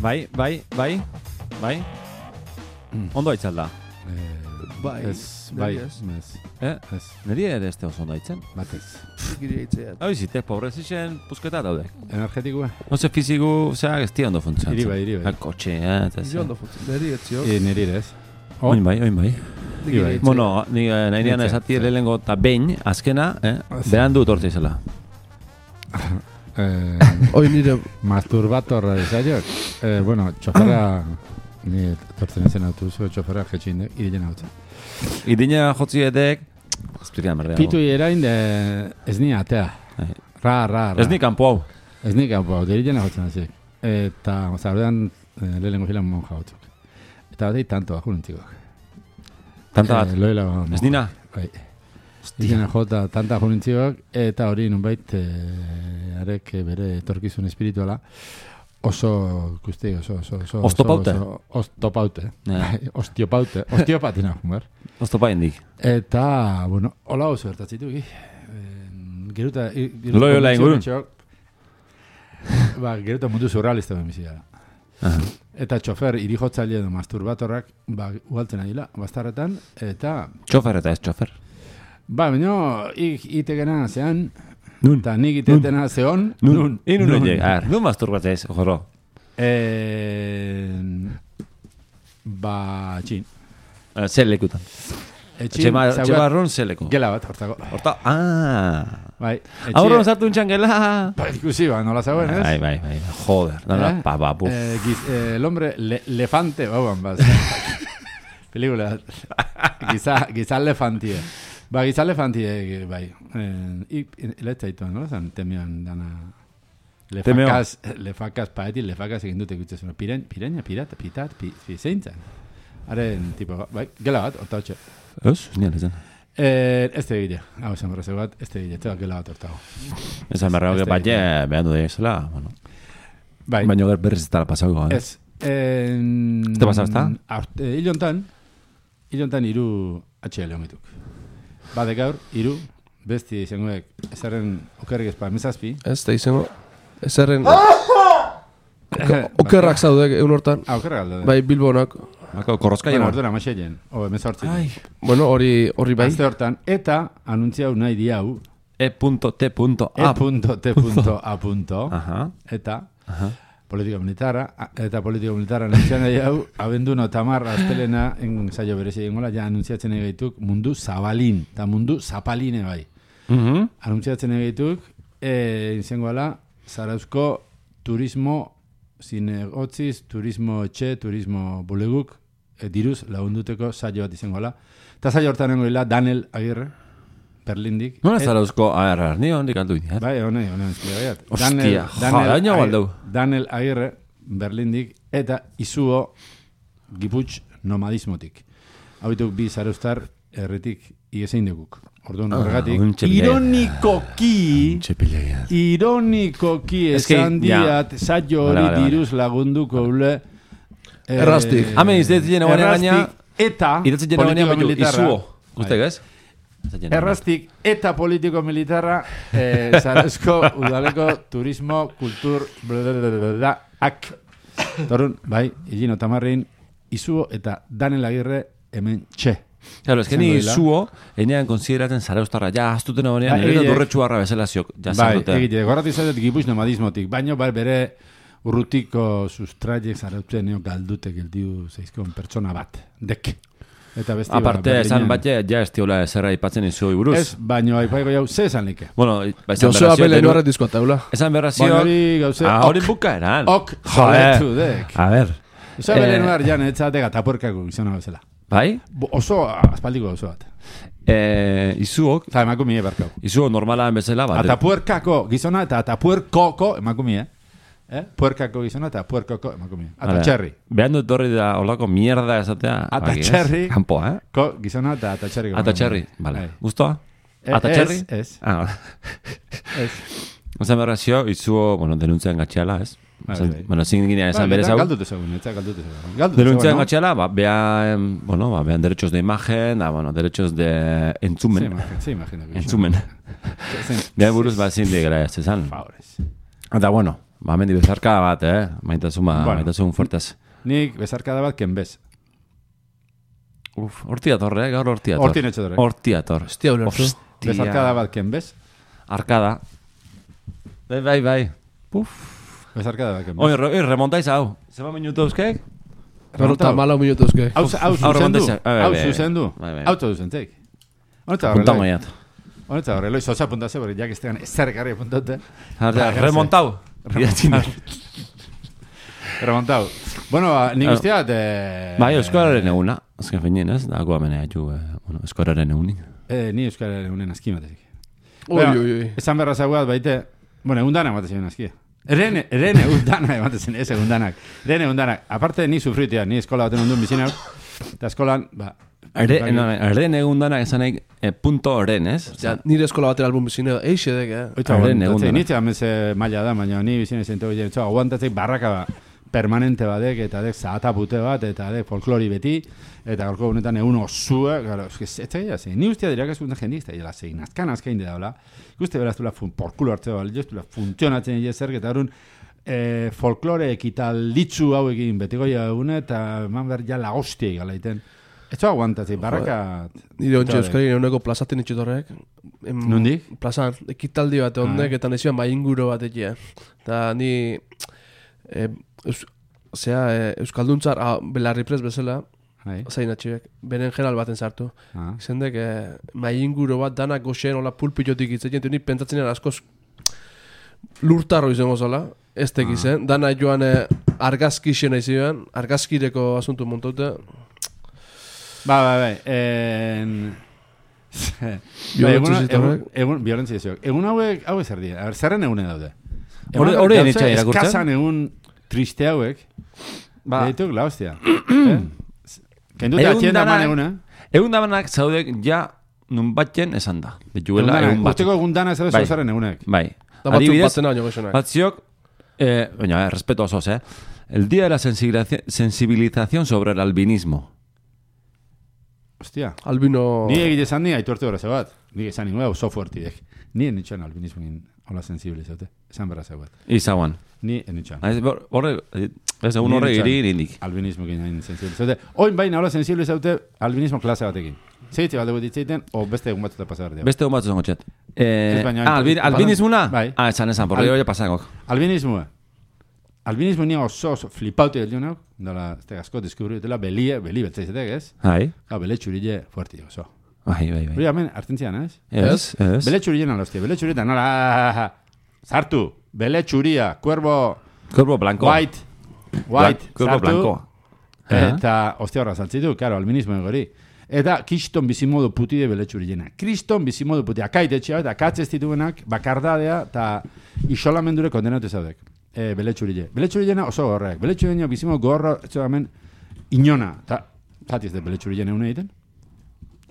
Bai, bai, bai, bai, bai. Ondo aitzal da. Bai, Ez, bai, ez. ez, Eh? ez, Neri ere ez oso ondo aitzen. batez. Zikiri aitzea. Hau izite, pobrez izen pusketa daude. Energetikoa? Oze fiziku, zera, ez tia ondo funtzionatzen. Iri bai, iri bai. Ah, Kotxe, eh, eta ondo futzen. Niri etzio. E, niri ere ez. Oh, Oin bai, oin bai. Bai. Bueno, ni eh, nahi nian esati zer. lehenengo eta behin, azkena, eh, beran du tortza izela. eh, Hoi nire masturbator zaiok. Eh, bueno, txofera, ni tortzen ezen autobuso, txofera jetxin de, irilen hau Idina jotzi edek, esplikan berdea. Pitu erain de, ez ni atea. Ra, ra, ra. Ez ni kanpo hau. Ez nik hau, hau, dirilen hau zik. Eta, zardean, eh, lehenengo filan monja hau Eta batei tanto, ajunentzikok. Tanta bat. Eh, loela, Ez nina? Bai. Izena jota tanta junintzioak, eta hori nunbait e, arek bere etorkizun espirituala oso, ikusti, oso, oso, oso, Oztopaute? oso, oso, oztopaute. Ja. Bai, Ostiopaute, ostiopatina, ber. Oztopa indik. Eta, bueno, hola oso gertatzitu, gi. Geruta, i- geruta Loyola ingurun. konbentzio betxok, Ba, geruta mundu surrealista ben bizi gara. Eta txofer, irijotzaile edo masturbatorrak, ba, ugaltzen ari bastarretan, eta Txofer eta ez txofer. Ba, baina, ik itegena zean, Nun. eta nik itetena zeon, nun, nun. Ar, nun masturbatzea ez, jorro. Eh, ba, txin. Eh, Zer lekutan. Etxin, zer leku. Gela bat, hortako. Horta, ah. Bai, Aurron sartu untxan gela. Ba, ikusi, ba, nola zauen, ez? Bai, bai, bai. Joder. Nola, Eh? pa, pa. Eh, giz, eh, el hombre le, lefante, bauan, baz. Pelikula. Giza, giza lefantie. Ba, giza lefantie, bai. Eh, ik, lehetza ditu, nola zan, temian dana... Temeo. Lefakas, lefakas paetik, lefakas egin dute gutxe zuen. Piren, pireña, pirata, pitat, pi, pi, zeintzen. Haren, tipo, bai, gela bat, orta hotxe. Ez, ez nian ezen. Eh, ez da egile, hau esan berrezeu bat, ez da egile, ez da gela bat ortago. Esan berra hoge Ez da bat, ja, behan du dezela, bueno. Bai, Baina ger berriz ez dara pasauko, eh? Ez. En... Te pasa, ezta? Eh, Ilontan, ilontan iru HL omituk. Bade gaur, iru, besti izangoek, ezaren okerrik ezpa, emezazpi. Ez da izango. Ezerren Bai. okerrak zaude egun hortan. Ah, okerrak aldo. Bai, Bilbonak. Bako, korrozka Bueno, jena. ordura masellen, o. Ai. Bueno, hori hori bai. Azte hortan, eta anuntziau nahi diau, E.T.A. e.t.a. Aha. eta Aha. Politika militarra, a- eta politika militarra anuntzian nahi hau, abendu no tamar astelena, en saio berezi egingola, ja anuntziatzen egaituk mundu zabalin, eta mundu zapaline bai. Mhm. anuntziatzen egaituk, e, izangoala, Zarauzko turismo zinegotziz, turismo etxe, turismo buleguk, e, diruz lagunduteko saio bat izangoala. Eta saio hortan nengoela Daniel Agirre, Berlindik. Nola Et- zara uzko, a ver, ni hondik aldu. Bai, hone, hone, esplia gaiat. Ostia, ja, daño Agir- baldau. Daniel Agirre, Berlindik, eta izuo giputx nomadismotik. Hau bi zarauztar erretik iesein deguk. Orduan horregatik, untxe bila- ironikoki, Txepila ironikoki Es que, esan diat, Vale, hori diruz lagunduko ule. eh, Errastik. Hemen baina baina, Errastik eta idatzen jena militarra. izuo. Guztek, ez? Errastik eta politiko militarra eh, Zarauzko udaleko turismo, kultur, blablabla, ak. Torun, bai, Igino Tamarrin, Izuo eta Daniel Agirre hemen txe. Claro, es ni zuo, enean konsideraten zara ustarra, ja, astuten honean, Bai, nire durretxu harra bezala ziok, ja, bai, egite, gorratu izatet gipuz nomadismotik, baino bai bere urrutiko sustraiek zarautzen galdute geldiu zeizkon pertsona bat, dek. Eta beste Aparte, esan batxe, ja ez tiola zerra ipatzen izu buruz. Ez, baino aipaiko jau, ze esan like. Bueno, ba, esan Joseba berra zio, Belen denu- horret dizko taula. esan berra zio, Baina hori gauze, ah, hori ok, bukaeran. ok, Joder. A ver. Osa Eh, beren behar jan, etzateka tapuerkako gizona bezala. Bai? Bo- Oso aspaldiko oso bat. Eh, izuok, Eta emakumie berkau. izuok normalan bezala, ba, Atapuerkako gizona eta atapuerkoko emakumie. Eh? Puerkako gizona eta puerkoko emakumie. Atatxerri. Behan dut horri da olako mierda esatea. Atatxerri. eh? Ko gizona eta atatxerri. Atatxerri, bale. Bai. Guztoa? Eh, Atatxerri? Ez, ez, Ah, ez. Izuo, bueno, denuntzean ez? Bueno, ginean esan berez hau. Galdute zegoen, eta galdute zegoen. Galdute Denuntzean zegoen, no? gatxeala, ba, behan, bueno, ba, behan derechos de imagen, da, bueno, derechos de entzumen. sí. Entzumen. Behan buruz, ba, zin. Favores. Eta, bueno, Ba, mendi bezarka bat, eh? Maitasun, ba, Bueno. maitasun fuertez. Nik bezarkada bat kenbez. Uf, horti ator, eh? Gaur horti ator. Horti netxo dure. Horti ator. Hostia, ulertu. Hostia. Bezarkada bat kenbez. Arkada. Bai, bai, bai. Uf. Bezarkada bat kenbez. Oi, re, oi, remontaiz hau. Zeba minutu euskek? Está malo minuto es que. Hau, hau Hau zuzendu. remontaisa. Bai, Hau bai. zuzendu. Bai. Auto zuzentek. Horrela. jat. Honetza horrela. Loi sosa apuntase, porque jak estegan ezer ekarri apuntate. Bai, Remontau. Idatzin da. Remontau. Bueno, ba, nik usteat... Eh, Bai, euskararen eguna. Azken finien, ez? Dago amenea ju, eh, bueno, euskararen egunin. Eh, ni euskararen unen askimatezik. Uy, uy, uy. Esan berra zaguat baite, bueno, egun dana ematen ziren askia. Eren, eren egun dana ematen zen, ez egun danak. Eren egun danak. Aparte, ni sufritia, ni eskola baten ondun bizinak, eta eskolan, ba... Ere, bai, no, eren egun danak esan nahi, eh, punto oren, ez? Ja, nire eskola batera album bizine, eixe dek, eh. Oita, Aren aguantatzei, egun dana. Nitze ameze maila da, baina ni bizine zentu egiten, txo, aguantatzei barraka ba, permanente badek, eta dek zahata pute bat, eta dek folklori beti, eta gaurko honetan egun osua, gara, ez zaila zein, ni ustea dirak eskuntan jendi, ez da zein, azkan azkain da hola, ikuste beraz duela fun, porkulo hartzea bali, ez duela funtzionatzen egia zer, eta horun, e, folklore ekitalditzu hau egin betigoia egune, eta eman behar ja lagostia galaiten. Ez aguantatzei, barraka... Nire ontsi Joder. euskari eguneko plazaten itxutorrek. Em, Nondik? Plazan, ekitaldi bat ondek, Ah. eta nezioan bai inguro bat egia. Eta ni... E, eus, Osea, e, Euskalduntzar, ah, belarri prez bezala, Bai. zain atxibek, beren general baten sartu. Ah. Zendek, e, mai inguro bat danak goxen, hola pulpitotik itzatzen, ni pentsatzen era askoz lurtarro izango zola, ez tek izen, dana joan e, argazki xena izan, argazkireko asuntu montaute, Ba, ba, ba. En... Biolentzia egun, egun, hauek, zer dira? A ber, zerren egune daude? Hore- hore nitxa irakurtzen? Eskazan egun triste hauek, Ba, Deituk la hostia. eh? Kenduta Egun atxien da man eguna. egun dabanak zaudek ja nun batzen esan da. Dituela Egun egun bat. Urteko egun dana ez Bai. zaren egunek. Bai. da batzuk batzen baino goxenak. Batziok, eh, baina, eh, respeto osoz, eh? El día de la sensibilización sobre el albinismo. Hostia. Albino... Ni egite esan ni aitorte horre bat. Ni esan ningu oso fuertidek. Ni enitxan albinismoin hola sensible zaute. Esan berra zeuat. Izaguan. Ni enitxan. Horre, ez egun Ni horre nintzen. iri indik. albinismo hain sensible zaute. Oin baina hola sensible zaute albinismo klase batekin. Zeitze bat dugu ditzeiten, o beste egun batzuta pasa behar dira. Beste egun bat zongo txet. Eh, ah, albin, albinismuna? Bai. Ah, esan esan, porri hori pasangok. Albinismoa. Albinismo ni oso flipaute dut nau. Dala, este asko deskubri dutela, belie, beli betzaizetek, ez? Hai, Gau, bele txurille fuerti oso. bai, bai, bai. Hori hemen, hartentzian, ez? Ez, ez. Bele txurille nala, hostia, bele txurille, nola, sartu, bele txuria, cuervo, Corpo blanco. white, white, Blan- Cuerpo sartu, blanco. Eta, ostia horra saltzitu, karo, albinismo egori. Eta kiston bizimodu putide bele txurillena. Kriston bizimodu putide, akait etxea, eta akatz ez dituenak, bakardadea, eta isolamendure kondenatu zaudek. E, bele txurille. Bele txurillena oso horrek. Bele txurillena bizimodu gorro, etxo hemen, inona. Ta, zati ez da bele txurillena une egiten?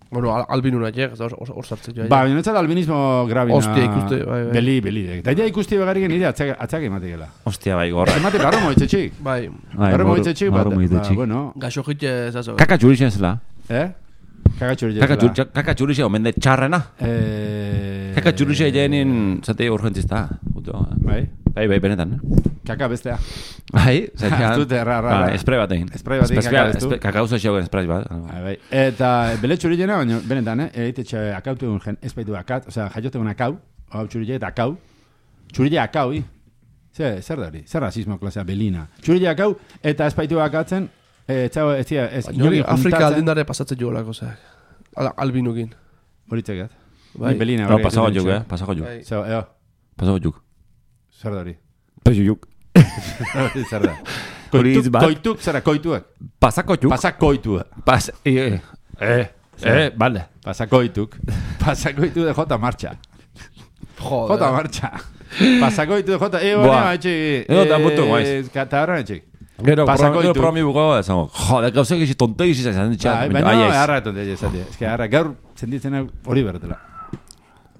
Bueno, al, albinuna jeg, ez da hor- sartzen joa. Ba, bine albinismo grabina. Hostia, ikuste, bai, bai. Beli, beli. Eta ja ikusti begarrik nire atzak, atzak ematikela. Ostia, bai, gorra. Emate barro moitzetxik. Bai, Bai, Barro moitzetxik, bat, barro ba, bueno, gaxo jitxe zazo. Kaka txurixen zela. eh? Kaga txurille. Kaka, txur, kaka txurixe omen de txarrena. Eh... Kaka txurixe jenin, zate urgentzista. Eh. Bai, Bai, bai, benetan, eh? kaka bestea. Bai, zetean. Zute, ra, ra, Bai, ra. Espray bat egin. Spray bat egin, Espezia- kaka bestu. espe- Kaka usa xegoen espray bat. Bai, bai. Eta bele txurillena, baina benetan, eh? Eite txe akautu egun jen, ez baitu akat, osea, jaiote egun akau, hau txurille eta akau. Txurille akau, i. Zer, zer da hori? Zer rasismo klasea, belina. Txurille akau, eta ez baitu akatzen, eh, ez zau, ez zia, ez Hori Afrika juntatzen- aldindare pasatzen jo lako, zeak. Al, albinukin. Horitzegat. Bai. Ni belina. No, horrek pasako juk, eh? dut. Pasako juk. Bai. Pasako juk. Zer da hori? Hori zer da? Koituk, koituk, zera, koituak. Pasako juk. Pasa koitua. Pas... Eh, eh, eh, vale. Pasa koituk. Pasa koitu de jota marcha. Joder. Jota marcha. Pasa koitu de jota. Eh, Buah. hori, etxik. Eo, da mutu, guaiz. Kata horren etxik. Gero, gero promi buko, esango, joder, gauzak isi tonte isi zan ditxat. Bai, baina harra eton dut esatia. Ez que harra, gaur zenditzen hau hori bertela.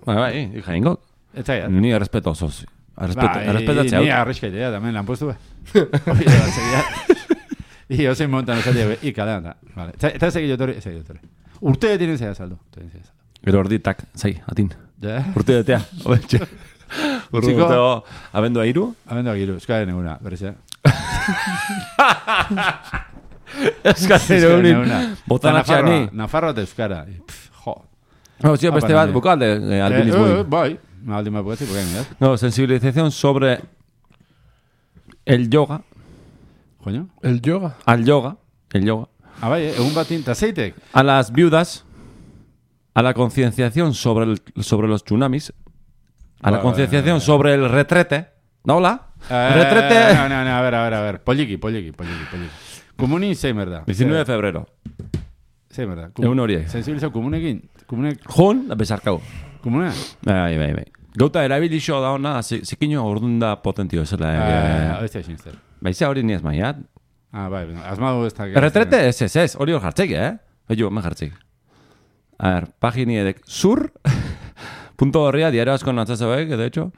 Bai, bai, hija ingo. Ez zaiat. Ni respeto osoz. Respeto, respetatzea. Ni arriskaidea, damen lanpostu be. Hori da, zegia. I, osein montan esatia, be, i, kalean da. Vale. Eta- Eta ez egin jotori, ez egin jotori. Urte dinen zea saldo. Urte dinen zea saldo. Gero ordi, tak, zai, atin. Ja? Urte detea. Obetxe. Utziko, Urteo, abendua iru? abendu agiru, euskaren eguna, berriz, eh? Euskaren eguna. Botan Eta atxean Nafarroa, ni. Nafarroa eta euskara. Pff, Jo. No, tío, beste Ah, bat, para bukalde, eh, Eh, albinismo. eh, bai, aldi ma bukatzi, bukain, eh? No, sensibilización sobre el yoga, El yoga. al yoga, el yoga, Ah, bai, eh, egun batin, eta zeitek? a las viudas, a la concienciación sobre, el, sobre los tsunamis, a la Ba- concienciación sobre el retrete, ¿no, hola? Eh, retrete, No, no, no, a ver, a ver, a ver. Poliki, poliki, poliki, poliki. Komunin zein merda. 19 de febrero. Zein merda. Egun horiek. Sensibilizau komunekin. Komunek, Jun, da besarkau. Komune? Bai, bai, bai. Gauta erabilixo da ona, zi- zikinio ordun da potentio esela. Eh, ez da esinzer. Baiza hori ni ez maiat. Ah, bai, bueno, asmadu ez da... Retrete, ez, ez, ez, hori hor jartzeik, eh? Oio, hemen jartzeik. A ver, pagini edek, sur, punto horria, diario asko natzazoek, de hecho.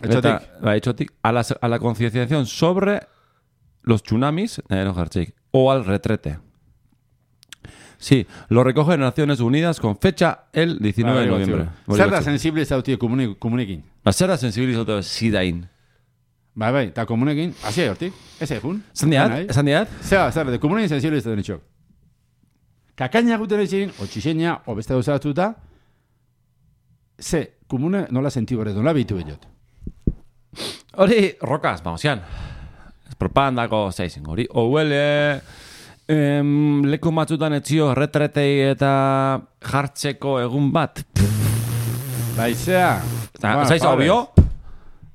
Etxotik. Eta, bai, etxotik, a la, a la concienciación sobre los tsunamis, eh, no jartzeik, o al retrete. Sí, lo recogen Naciones Unidas con fecha el 19 de noviembre. Zer da sensibilizautie komunik, komunekin? Ba, zer da sensibilizatu zidain? Bai, bai, eta komunekin, hasi hortik, ez egun. Esan diat, Nahi. esan diat, Zer, zer, de komunekin sensibilizatzen etxok. Kakaina guten etxin, o txiseina, o beste gauza batzuta, ze, komune nola sentiu berre, nola bitu bellot. Hori, rokaz, maozian. Propagandako zaizin, hori. Ouele, em, leku batzutan etzio retretei eta jartzeko egun bat. Baizea. Eta, zaiz, obio?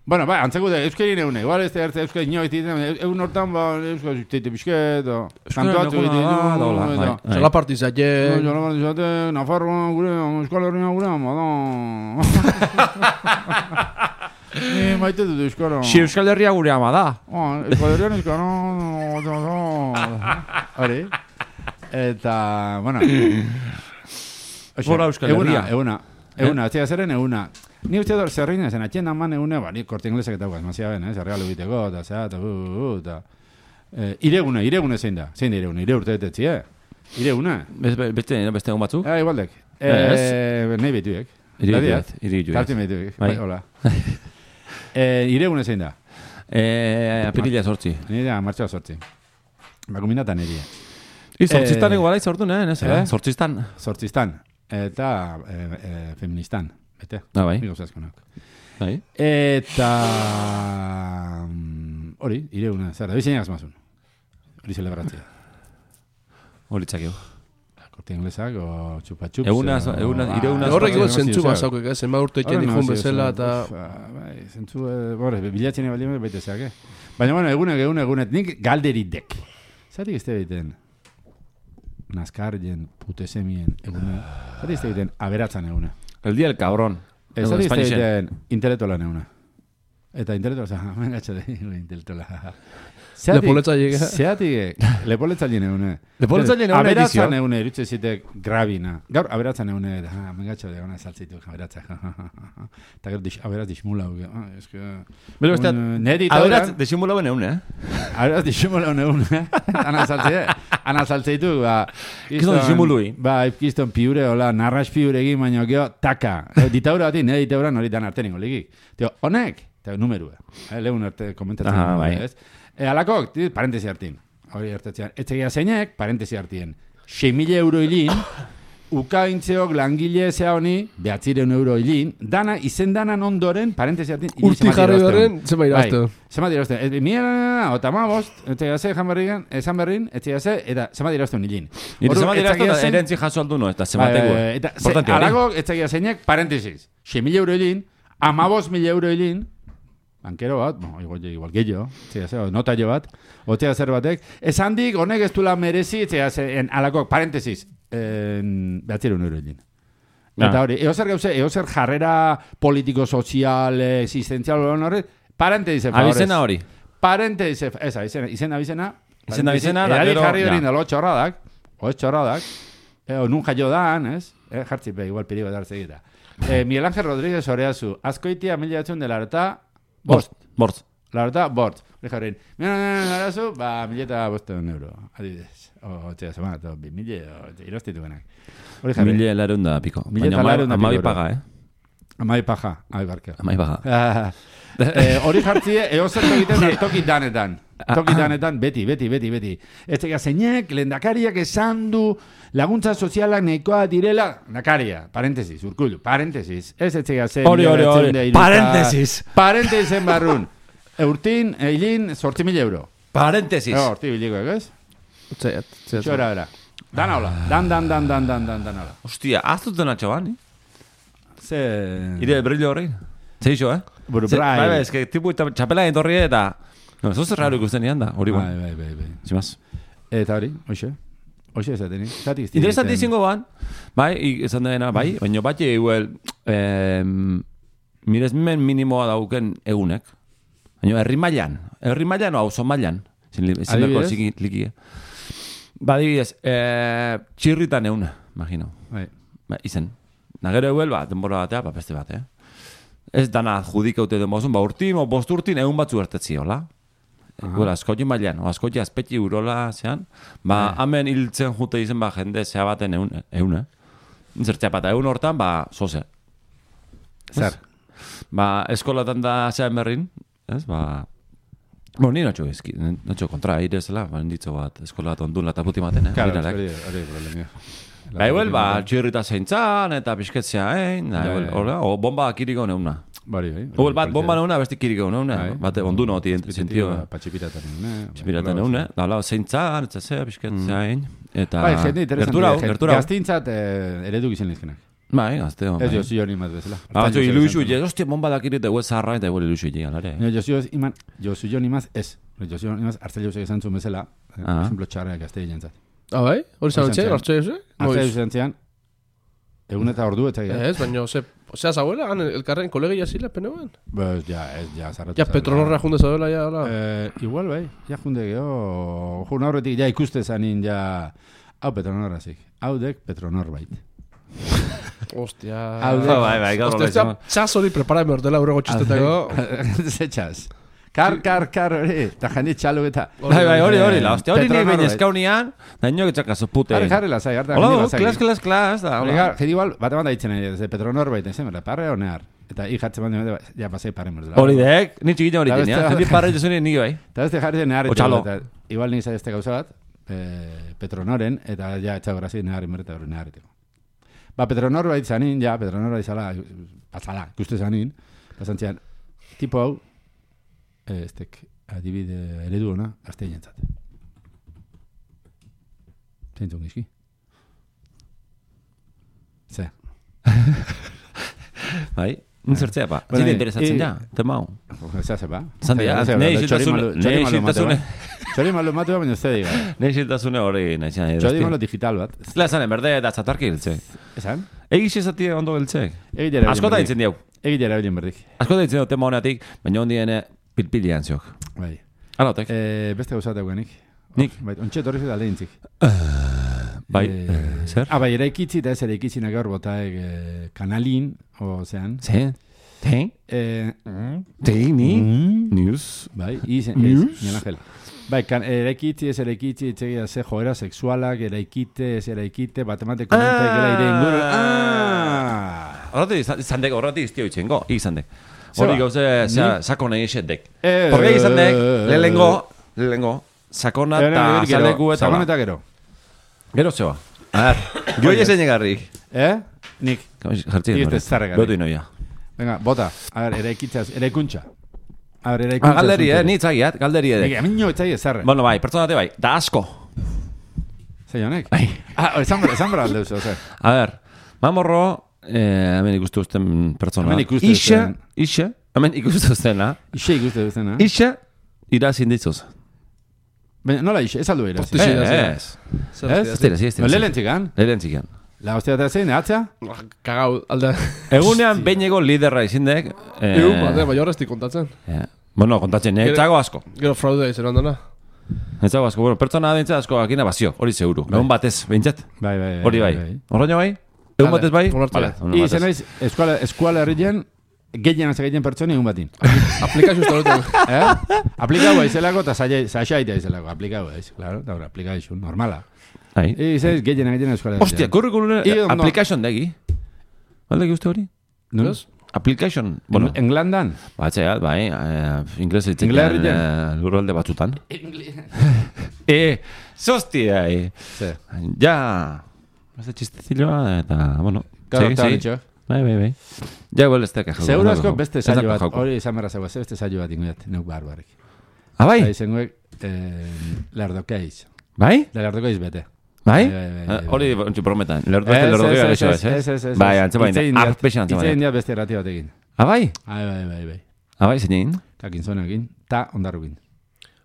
Bueno, bai, antzeko da, euskari neune, igual ez da ertza euskari egiten, egun hortan, ba, euskari teite bizket, o, kantuatu egiten da, du, dola, bai. Bai. Zala partizaie. No, jo la izate, Nafarroa gure, Euskal Herria gure, bada. Ni maite dut euskara. Si Euskal Herria gure ama da. Ah, Euskal Herrian euskara. Hori. Eta, bueno. Oxe, Gora Euskal Herria. Eguna, eguna, ez zeren eguna. Ni uste dut zerrein ezen, atxen aman egune, ba, ni korte inglesek eta guaz, mazia ben, eh, zerregalu biteko, eta zea, eta bu, bu, eta... Eh, iregune, iregune zein da, zein da iregune, ire urte betetzi, eh? Iregune. Beste, beste, beste egun batzuk? Ah, igualdek. Ez. Eh, nahi bituek. Iri juet, iri juet. Tartin bituek. Bai. Bai, hola. eh, iregune zein da. Eh, apirila sortzi. Ni da, martxoa sortzi. Ba, kombinatan niri. I, sortzistan Eh, ego gara izortu, ne? Ez, eh? eh? Sortzistan. Sortzistan. Eta eh, eh, feministan. Bete. Ah, bai. Bi gauzazkonak. Bai. Eta... mm, Hori, iregune. Zer, da, bizeinak azmazun. Hori celebratzea. Horitzak egu. Korte inglesak, o chupa-chups. Eguna- o- eguna- ba, ireguna- Horrek igual negozio, zentzu zer. bazaukek, eh? Zenba urte Horrek ikun negozio, bezala eta... Ah, Bai, zentzu, eh, borre, bilatzen baldin baita zeak, eh? Baina, bueno, egunek, egunek, egunek, nik galderidek. Zatik ez egiten nazkarien, putesemien, egune. Zatik ez egiten aberatzan egune. El día del cabrón. Ez zatik ez Espainixen. egiten intelektualan egune. Eta intelektuala, za, hemen gatsa intelektuala. Lepoletzaile, eh? Zeatik, lepoletzaile egune. Lepoletzaile egune edizio. Aberatzan egune, irutze zitek grabina. Gaur, aberatzan egune, ha, mengatxo de, ona saltzitu, aberatza. Eta gero, aberatz dismula. hauge. Ah, es que... Bero besteat, Un, Neri aberatz, desimula ben egun, eh? Aberatz dismula egun. Ana saltze, ana saltzeitu, ba... Kiston disimului. Ba, kiston piure, hola, narras piure egin, baina geho, taka. Eh, Ditaura bati, nire ditaura nori dan arte ningo ligik. Tio, honek, eta numerua. Eh, lehun arte komentatzen. Dugu, bai. Ez? E, alakok, ti, parentesi hartin. Hori hartatzean. Etzegia zeinek, parentesi hartien. 6.000 euro hilin, ukaintzeok langile zea honi, behatzireun euro hilin, dana, izen danan ondoren, parentesi hartin, Urti jarri irabazten. berren, zenba irazte. Bai, zenbat irabazten. Ez, mila, ota ma bost, etzegia ze, jan berrigan, esan berrin, etzegia ze, eta zenbat irabazten hilin. Nire Ordu, zemat etzegia iraztu, zen- erentzi jaso aldu no, eta Bai, zemategu. bai, bai, Eta ze, Importante hori. alago, etzegia zeinek, parentesis. 6.000 euro hilin, amabos mila euro hilin, bankero bat, bo, igual, igual gehiago, etzea zer, nota jo bat, otea zer batek, esan dik, honek ez duela merezi, etzea zen, alako, parentesis, en, behatzerun euro hilin. Ja. Eta hori, eozer gauze, eozer jarrera politiko, sozial, existenzial, horre, parentesis, favorez. Abizena hori. Parentesis, eza, izena, izena, izena, Izena, izena, da gero, jarri ja. hori indalo txorradak, oez txorradak, e, o nun jaio dan, ez? E, jartzi be, igual piri bat hartze egita. E, Miguel Ángel Rodríguez oreazu, askoitia mila jatzen dela harta, bost. Bost. La harta, bort. Hori jarrin, mira, mira, mira, oreazu, ba, mila eta euro, adibidez. O, txea, zema, to, bi mila, o, irostitu benak. Hori jarrin. Mille lareun da piko. Mila eta lareun da amabi piko, paga, eh? Paja, ai barke. Amai baga. Ah, eh, hori jartzie, eozer egiten da toki danetan. Toki danetan, beti, beti, beti, beti. Ez zeinek, lendakariak esan du laguntza sozialak nahikoa direla, nakaria, parentesis, urkullu, parentesis. Ez ez ega ze... Hori, hori, hori. Parentesis. Parentesisen barrun. Eurtin, eilin, sortzi mil euro. Parentesis. Eh, Horti biliko, ez? Zet, zet. Txora, era. Dan hola, dan, dan, dan, dan, dan, dan, dan hola. Hostia, aztuten atxaban, ni? Ze... Ire brillo horri. Zeixo, eh? Buru, Ze- brai. Bai, bai, eske, tipu eta txapela entorri eta... No, eso es raro ikusten nian da, hori Bai, ba. bai, bai, bai. Zimaz. Eta hori, hoxe. Hoxe esaten, zatik. Interesante izango ban, bai, i- esan dena, bai, baina bat eguel, eh, miresmen minimoa dauken egunek. Baina herri mailan, herri mailan o auzo mailan, sin sin ziki likie. Ba, adibidez, eh, txirritan egun, imagino. Bai. Ba, izen. Nagero eguel, ba, denbora batea, ba, beste bat, eh? Ez dana judikaute den bozun, ba, urtin, o bost urtin, egun batzu ertetzi, hola? Gura, mailan, o askoti azpeti urola zean, ba, hemen hiltzen jute izen, ba, jende zea baten egun, egun, eh? Zertzea bat, egun hortan, ba, zoze. Zer? Ba, eskolatan da zean berrin, ez, ba, Bueno, ni notxo ezki, notxo kontra, aire zela, ba, ditzo bat, eskola bat ondun lata puti maten, eh? Claro, hori, hori problemia. Ba, igual, ba, txirrita zeintzan, eta pixketzea, eh? Da, Ja, igual, ja, ja. hola, o bomba kiriko neuna. Bari, bai. Igual, bat, bomba neuna, besti kiriko neuna. Bai. Bate, ondu no, tien, sentio. Patxipiratan neune. Txipirata neuna, da, lau, zeintzan, eta zea, pixketzea, hein? Eta, Bai, jende interesante. gertura, gertura. Gaztintzat eh, eredu gizien lizkenak. Bai, gazteo. Ez bai. jo zion imat bezala. Ba, batzu, Ertain iluizu, je, hostia, bomba dakirit, egue zarra, eta egue iluizu, je, alare. No, jo zion iman, jo zion imaz, ez. Jo zion imaz, hartza jozio esan zuen bezala. eh, Ah. Ejemplo, txarreak gazte jentzat. Ah, bai? Hori zan Hori etxe, zan hartze euse? Hartza jozio zentzian, egun eta ordu eta Ez, baina, ze, zea zauela, han elkarren kolegia zila, peneuen. Pues ja, ez, ja, zarratu. Ja, Petronorra junde zauela, ja, hola. Eh, igual, bai, ja junde geho, jun horretik ja ikuste zanin ja, hau Petronorra zik, hau dek Petronor bait. Ostia. Hau da. Bai, bai, gaur Ostia, hola zea, izango. txas hori prepara emertela urrego txistetako. Zetxaz. Kar, kar, kar, hori, eta jani txalu eta... Bai, bai, hori, hori, la, hostia, hori ni Petronor bain bai. eskaunian, da ino que txakazo pute. Jarri, jarri, lasai, harta. Hola, jende klas, klas, klas, da, hola. jedi igual, bate banda ditzen nahi, ze Petronor baita, zen, bera, parre honear. Eta hi jatzen banda, ja, pasei parre merdela. Hori dek, ni txikitan hori Da tenia, beste- jendi parre jozuni ni bai. Eta beste jarri zen txalo. Eta, igual nik zaizte gauza bat, eh, Petronoren, eta ja, etxau grazi neharri mereta hori neharriteko. Ba, Petronor bait zanin, ja, Petronor bait zala, patzala, ikuste zanin, pasantzian, tipo hau, eh, estek, adibide eredu ona, azte jentzat. Zeintzun gizki? Ze. Bai, nintzertzea pa. Bueno, Zine i- interesatzen i- ja, tema hau. Eza ze ba? Zan dira, nei isiltasune, nei isiltasune, Txori malu matu baina ez diga. nei isiltasune hori nahi zan. Txori malu digital bat. Zela zanen, berde eta txatarki hiltze. Esan? Egiz ezatie ondo hiltze. Egitera Askota ditzen diau. Egitera bilin berdik. Askota ditzen diau tema honetik, baina ondiene pilpilian ziok. Bai. Alotek. Eh, beste gauzat eugenik. Nik? Bai, ontxe torri zut alde intzik. Bai, Eh, eh, zer? Ah, bai, eraikitzi eta ez eraikitzi gaur botaek eh, kanalin, o zean. Ze? Te? Eh, Te, ni? mm, News? bai, izen, News? ez, Angel. Bai, kan, eraikitzi ez eraikitzi, etxegia ze joera sexualak, eraikite, ez eraikite, batemate komenta egela ire inguru. Ah! Horretik, izan dek, horretik iztio itxengo, izan dek. Hori gauze, zea, ni- sako nahi esetek. Eh, Porque izan dek, lehengo, lehengo, sakona eta zaleku eta hola. eta gero. Gero zeba. A ver, jo esen egarrik. Eh? Nik. Jartzi, Nik ez dut zer egarrik. Betu inoia. Venga, bota. A ver, eraikitzaz, eraikuntza. A ver, Ah, eraikuntza. galderi, eh, ni itzagiat, galderi edek. amino etzai ezarre. Bueno, bai, pertsonate bai, da asko. Zei honek? Bai. Ah, esan bera, esan bera alde uzo, zer. A ver, mamorro, eh, hemen ikustu uzten pertsona. Hemen ikustu Ixe, uzten. ixe, hemen ikustu uztena. Ixe ikuste duzten, eh? Ixe, irazin ditzuz. Baina, nola ixe, ez aldu Ixe, Eh, ixe. ez. Ez? Ez ez dira. Lehen txikan. Lehen txikian. La hostia eta zein, atzea? Kagau, alde. Egunean behineko liderra izindek. Eh, Egun, bate, bai horreztik kontatzen. eh, Bueno, kontatzen, netzago asko. Gero fraudea izan ondona. Netzago asko, bueno, pertsona adintza asko akina bazio, hori seguru. Egun batez, behintzat. Bai, bai, bai. Hori bai. Horreño bai? Egun Vale, batez bai? Vale, egun I zen naiz, eskuala, eskuala herrien, gehien az gehien pertsoni egun batin. Aplikazio uste dut. eh? Aplikau aizelako eta saxaitea aizelako. Aplikau aiz, claro, da hor, aplikau normala. Ai. I zez, gehien gehien eskuala herrien. Hostia, kurrikulun I ondo- application degi. Alde guzti hori? Nun? Ez? application, bueno, Englandan. batzea, bai, eh, inglés hitzetan Inglerrian. eh, lurralde batzutan. E, sostia, e, Ze. ja, ez txistezilloa, eta, bueno, Claro, segi, eta segi. Bai, bai, bai. Ja, igual ez joko. Seguro ez asko beste saio dauka bat, hori izan berra zegoa, ze beste saio bat ingoiat, neuk barbarek. Ah, bai? Bai, zenguek, eh, lerdokeiz. Bai? Lerdokeiz bete. Bai? Bai, bai, bai, Eh. Hori, ontsi prometan. Lerdo Ez, ez, lerdo ez, ez, ez, ez, ez, ez. Bai, egin diat- arpexan Hitz egin antzemain. diat beste errati batekin. Ah, bai? Bai, bai, bai, bai. Ah, bai, zein Takin zonekin, ta ondarrukin.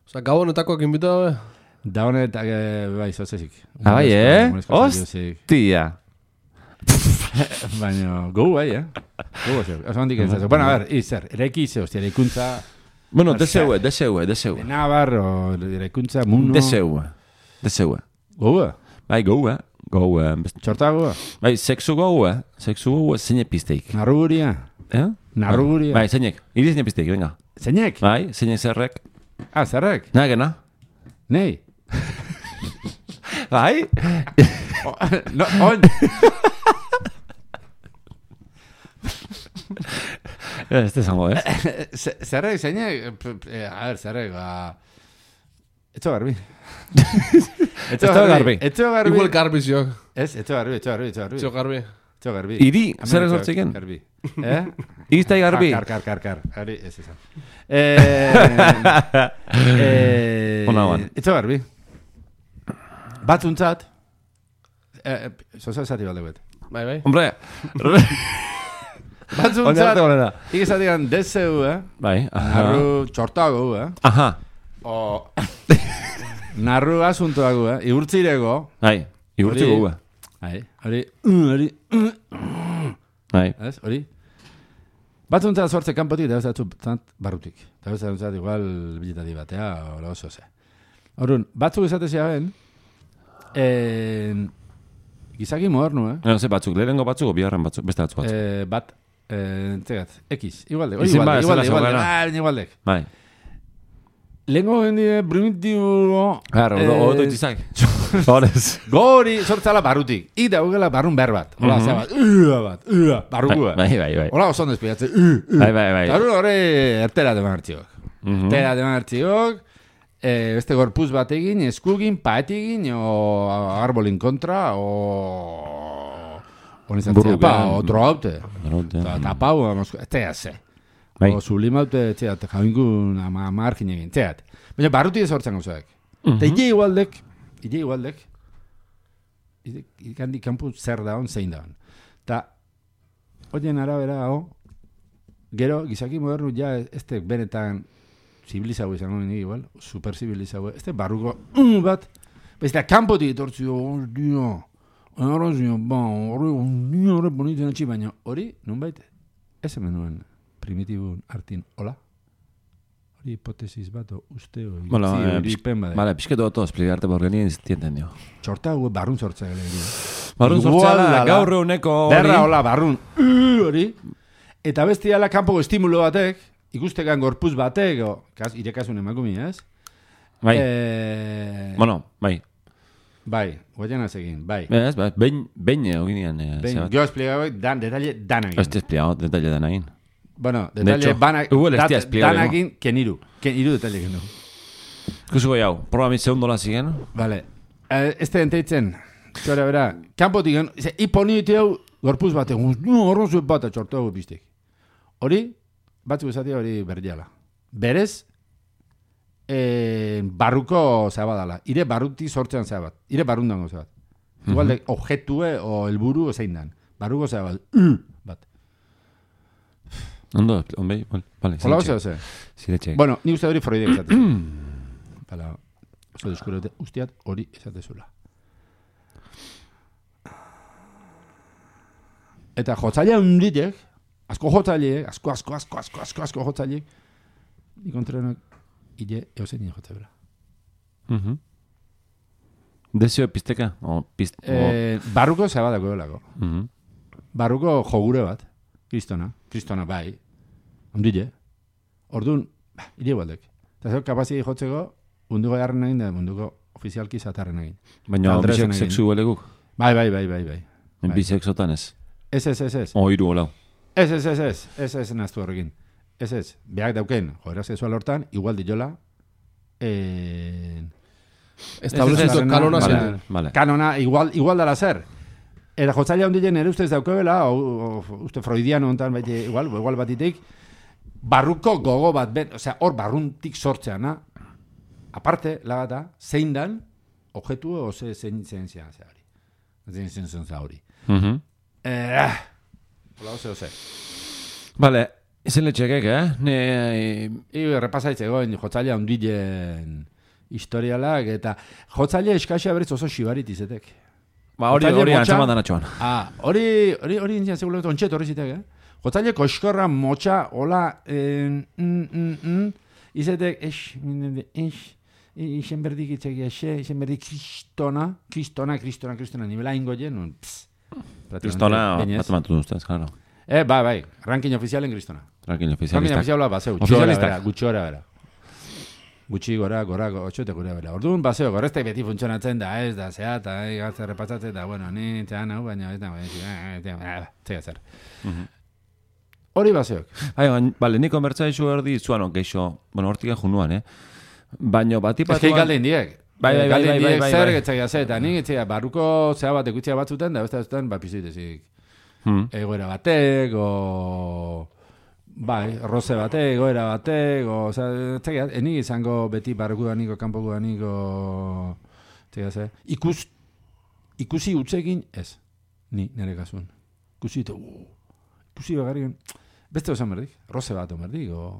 Osa, gabonetakoak inbita dabe? Da honet, eh, bai, zozezik. Ah, bai, eh? Humorezko saiozik. Hostia. Baina, gogu bai, eh? Gogu zer. Oso handik entzazu. Bueno, a ver, izer, eraiki ze, hostia, eraikuntza... Bueno, deseue, deseue, deseue. De Navarro, eraikuntza, muno... Deseue. Deseue. Gogu, Bai, goue, goue. best- txorta gogu. Bai, sexu goue, sexu goue, zeine pizteik. Narruguria. Eh? Narruguria. Bai, zeinek. Iri zeine pizteik, venga. Zeinek? Bai, zeine zerrek. Ah, zerrek? Na, gena. Nei. Bai? no, on. Ez desango, ez? Z- Zerrek, zeinek? P- p- eh, A ver, zerrek, ba... Etxo garbi. Etxo da garbi. Etxo garbi. Igual garbi ziok. Ez, etxo garbi, etxo garbi, etxo garbi. Zio garbi. Etxo garbi. Iri, zer etxo esortziken? Garbi. Eh? Iztai garbi. Kar, kar, kar, kar. Hori, ez izan. Eh, eh, Ona ban. Etxo garbi. Batzuntzat, eh, eh, zozo esati balde bet. Bai, bai. Hombre, Batzuntzat, ik esatigan deseu, eh? Bai, aha. Narru txortago, eh? Aha. O... Narru asuntoago, eh? Igurtzirego. Bai, igurtzi Hori- goue. Hai, hori, mm, hori, Bai. ez, hori. Batzuntzat sortze kanpotik, da batzuntzat barrutik. Da batzuntzat igual bilitati batea, oso ze. Horun, batzuk esate zeaben, eh, gizaki modernu, eh? No, ze batzuk, lehenengo batzuk, biharren batzuk, beste batzuk batzuk. Eh, bat, eh, tzegat, X, igualde, ba, igualde, igualde, igualde, ah, igualdek. Bai. Lehenko jendie primitibo... Claro, eh, odo itzizak. Horez. Gori sortzala barrutik. I daugela barrun behar bat. Hola, Mhm. zea bat. Ua bat. Ua, barrukua. Bai, bai, bai. Hola, oso ondo espiatzen. Uh, uh. Bai, bai, bai. Eta hori ertera deman hartziok. Mhm. Ertera deman hartziok. Eh, beste gorpuz bategin, eskugin, paetigin, o arbolin kontra, o... Onizan Burruka. pa, o troaute. Tapau, ez ze. Bai. O sublimaute, etxeat, jabinkun, ama, margin egin, etxeat. Baina barruti ez hortzen gauzaak. Mhm. Eta ide igualdek, ide igualdek, ikandik kanpu zer daun, zein daun. Ta, horien arabera, hau, gero, gizaki modernu ja, ez benetan zibilizau izango nik igual, super zibilizau, ez barruko mm, bat, beste kanpotik etortzio, oh, dio, Ahora zio, ba, hori, ni hori bonitzen atxi, baina hori, nunbait, ez hemen nuen primitibun artin, hola? Hori hipotesis bat, uste, o Bueno, itzi, eh, hori pix- pen bade. Vale, pixketu oto explicarte porque ni entienden dio. Txorta gu barrun sortzea gale. Barrun sortzala, da, gaur eguneko hori. Berra hola, barrun. Hori. Eta besti ala kanpoko estimulo batek, ikustekan gorpuz batek, o, kas, irekasun emakumi, ez? Bai, Eh, bueno, bai. bai, guatzen egin, bai. Ez, bai, behin, behin eginean. Eh, zebat. jo espligau, dan, detalle, danak. Ez te espligado detalle de nahin. Bueno, De detalle, hecho, banak, igual ez dat- tia espligau, danakin, keniru. Keniru detalle kendu. Kusu goi hau, programi segundola zigen. Vale. Eh, este enteitzen, txora bera, kanpotik, gen- ze, iponi ditu hau, gorpuz batek, no, horron zuen bat, txortu hau biztik. Hori, batzuk esatia hori berdiala. Berez, eh, barruko zabadala. Ire barruti sortzean zabat. Ire barrundango zabat. Igual de objetue o helburu zein dan. Barruko zabat. Uh, bat. Ondo, onbei, vale. Hola, oso, ze. Ziretxe. Bueno, ni uste hori Freudek esaten. Bala, oso diskuro ustiat hori esatezula. Eta jotzaile hunditek, asko jotzaileek, asko, asko, asko, asko, asko, asko jotzaileek, ikontrenak, ide, eusen nire jotzabela. Mhm. Desio pisteka? O, pist... Eh, barruko zabadako delako. o, mhm. Barruko jogure bat, kristona, kristona bai, ondile. Orduan, ba, ide baldek. Eta zeu kapazi jotzeko, munduko jarren egin da, munduko ofizialki zatarren egin. Baina, bisek beleguk. Bai, bai, bai, bai, bai. Bai. Bi sexotan ez. Ez, ez, ez, ez. O, iru olau. Ez, ez, ez, ez, ez, ez, naztu horrekin. Ez, ez, behak dauken, joera sexual hortan, igual diola, eh, Establecido ez, kanona zein. Vale. kanona, igual, igual dala zer. Eta jotzaila ondile nere ustez daukebela, uste freudiano ontan, baite, igual, igual batitik, barruko gogo bat, ben, osea, hor barruntik sortzeana, aparte, lagata, zein dan, objektu, o ze, zein zein zein hori. Zein zein zein hori. Mhm. Eh, hola, ose, ose. Vale, izen letxekek, eh? Ne, I repasaitze goen jotzaila ondilen historialak, eta jotzaila eskaxea berriz oso xibarit izetek. ba, hori, hori motxa- antxaman danatxoan. Ah, hori, hori, hori indian segulo beto ontxet horri zitek, eh? Jotzaile koxkorra motxa, hola, eh, mm, mm, mm, izetek, ex, mm, ex, isen berdik itxegia, xe, isen berdik kristona, kristona, kristona, kristona, nivela ingo jen, un, pss. Kristona, Bainez. bat matu ustez, claro. Eh, bai, bai, ranking ofizialen kristona. Ranking ofizialistak. ofiziala baseu, Ofizialistak. txora bera, gutxora bera. Gutxi gora, gora, gotxote gura bera. Orduan, baseo, gorreztek beti funtzionatzen da, ez da, zea, eta eh, gatze repasatzen da, bueno, ni, txan, hau, baina, ez da, baina, eh, zea zer. Hori baseok. Bai, baina, bale, niko mertzaizu erdi zuan, geixo, bueno, hortik junuan, eh? Baina, bati Ez que patuan... galdein Bai, bai, bai, bai, diek bai, zer bai. getzaia ze, eta nik etxea barruko zea bat ekutzea batzuten, da beste batzutan, ba, pizitezik. Hmm. Egoera batek, o... Bai, roze batek, egoera batek, o... Oza, etxegia, enik izango beti barruko daniko, kanpoko daniko... Etxegia ze. Ikus, ikusi utzekin, ez. Ni, nire kasuan. Ikusi, eta, uh, ikusi bagarrian, beste osan berdik, roze bat berdik, o...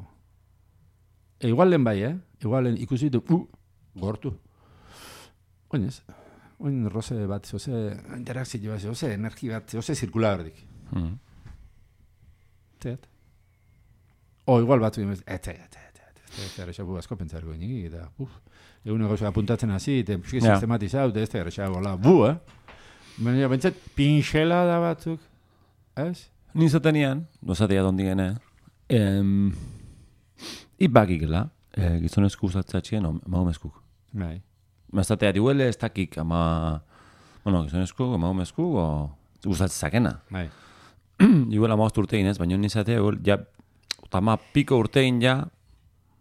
E, igual lehen bai, eh? Igual lehen ikusi, eta, uh, gortu. Oin ez, oin roze bat, oze interakzio bat, oze energi bat, oze zirkula berdik. Hmm. Teat. O igual ete, ete, ete, ete, ete, ete, errexabu asko pentsarko niki, eta, uf, egun negozo apuntatzen hasi, eta pixki Ja. sistematizau, eta ez da errexabu, bola, bu, eh? Baina, bentsat, pinxela da batzuk, ez? Ni zatenian, dozatea dondi gene, em, ipakikela, eh, gizonezku usatzatxien, maumezkuk. Bai. Mazatea dihuele, ez dakik, ama, bueno, gizonezku, maumezku, o usatzakena. Bai. Igual ama urte ez, baina nizatea, igual, ja, tama piko urtein ja,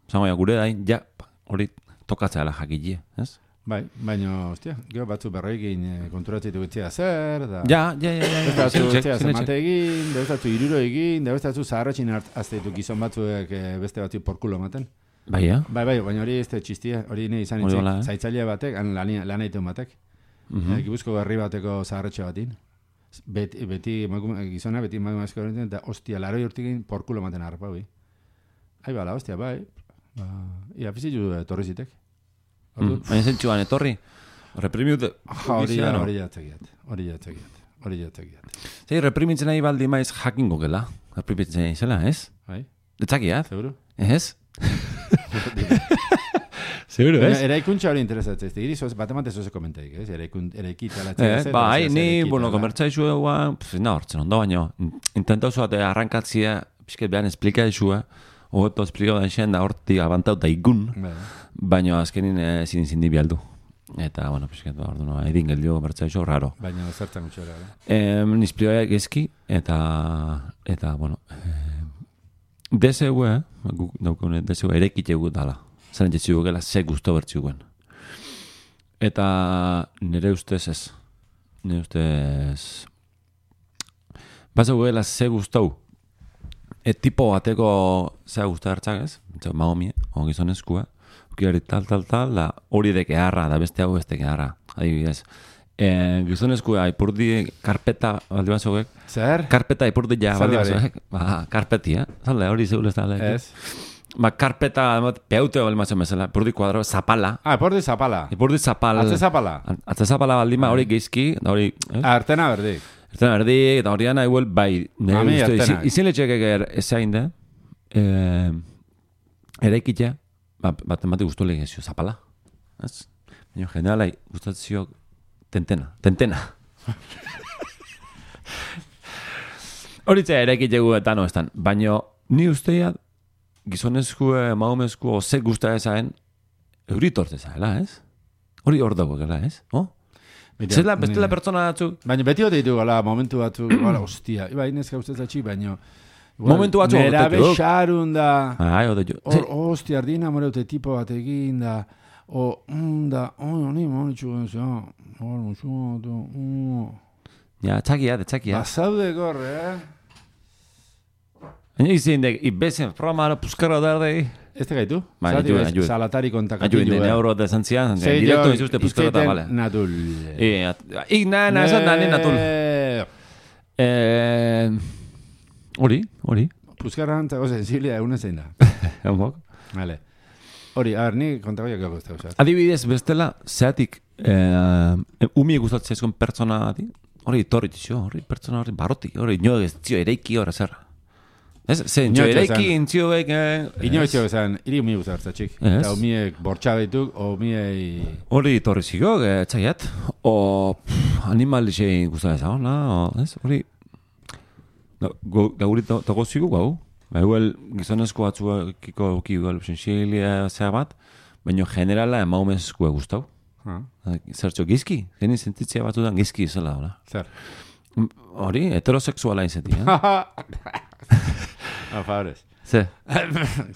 zango ja, gure dain, ja, hori tokatzea la jakilie, ez? Bai, baina, ostia, gero batzu berroikin e, konturatzitu gutxia zer, da... Ja, ja, ja, ja, Beste batzu zinetxek. zemate egin, da batzu iruro egin, da batzu zaharratxin azteitu gizon batzuek eh, beste batzu porkulo ematen. Bai, ja? Bai, bai, baina hori ez da txistia, hori ne izan itzik, eh? zaitzaile batek, han lan, lan egiten batek. Mhm. Eh, Gipuzko herri bateko zaharretxe batin. Beti, beti emakume, gizona, beti emakume asko horretzen, eta ostia, laroi urtikin porkulo ematen harpa, bai. Ai, bala, ostia, bai. Ba, ia, fizitu etorri zitek. Mm, Baina zentxuan etorri, reprimiut, Ja, hori ja, hori jatzegiat, hori jatzegiat, hori jatzegiat. Zei, reprimitzen nahi baldi maiz jakingo gela. Reprimitzen nahi zela, ez? Bai, Etzakiat, seguro? ez? Seguro, Baina, ez? eraikuntza hori interesatzen, ez iri zoz, bat emate zoze komentaik, ez? Eraikun, eraikita Eh, latxe. bai, ni, bueno, konbertsaizu eguan, pf, na hortzen ondo baino, intentau zuate arrankatzia, pixket behan esplika izua, hobeto esplika da xen da horti abantau da igun, Bai. baino azkenin eh, zin zindi bialdu. Eta, bueno, pixket, ba, ordu, no, edin geldio konbertsaizu, raro. Baina zertzen gutxora, eh? Eh, Nizplioa gezki, eta, eta, bueno, eh, deseu, eh, guk daukune, deseu erekite gu dala. Zaren jetzi gela, ze guztu bertzi guen. Eta nire ustez ez. Nire ustez... Baza gela, ze guztau. E tipo bateko zea guztu hartzak ez? Eta maomi, o gizonezkua. Ukiri tal, tal, tal, da hori deke harra, da beste hau beste harra. Adibidez. E, gizonezkua ipurdi karpeta baldi batzogek. Zer? Karpeta ipurdi ja baldi dari? batzogek. Ba, karpeti, eh? Zalde, hori zeul ez da. Ez. Ba, karpeta, bat, peute baldi batzen bezala. Ipurdi kuadro, zapala. Ah, pordi zapala. Ipurdi zapal. Atze zapala. Atze zapala baldin ba, hori geizki, da hori... Eh? Artena berdik. Ertzen erdi, eta hori gana igual, bai, nire Ami, uste, ertenak. izin, letxek eger ezain da, eh, eraikitea, ba, bat emate guztu legezio, zapala. Ez? Baina generalai gustatzio tentena, tentena. Horitzea eraikitegu eta no estan, baina ni usteia gizonezku, maumezku, ze gusta ezaen, euritorte zaela, ez? Hori hor dago gela, ez? Oh? Bidea, Zela, bestela ni- pertsona batzuk, Baina beti hote ditu gala, momentu batzuk, gala, ostia, bai, neska ustez atxi, baino... Momentu batzuk Nera ote duk. bexarun da... ai, ode jo. Hor, ostia, ardina moreute tipo bat egin da... O, mm, da, oi, honi, honi txugen zea, hor, musu, mm. Ja, txakia, de txakia. Bazaude gorre, eh? Baina izin de, ibezen programa puskarra dardei. Ez te gaitu? Bai, Zati ajude, bez, ajude. Salatari kontakatu Ajuin de neuro de zantzian, direkto izuzte puskarra da, vale. Natul. Ik, na, na, da, ni natul. Eh, Hori, hori. Puskarra antzako sensibilia egun zein da. Egonbok. Vale. Hori, a ber, ni kontako jak gako ez da. Adibidez, bestela, zeatik, eh, umi gustatzen zaizkon pertsona hori torri tixo, hori pertsona hori baroti, hori nio ez zio ereiki hori zer. Ez, ze, Inoiz ereiki, intzio eh, Ino etxeo esan, iri umi guztartza txik. Ez. Eta umiek bortxabetuk, o umiei... Hori torri ziko, eh, txaiat, o pff, animalisei gustatzen zago, na, o, ez, hori, gauri to- togo zigu, gau, ba, igual, gizonezko batzuekiko ki igual sensibilia zea bat, baina generala emaumezkoa gustau. Ha, Zertxo, gizki, geni sentitzea batzutan gizki izela, hola. zer. Hori, heterosexuala izeti, eh? A favorez. Ze?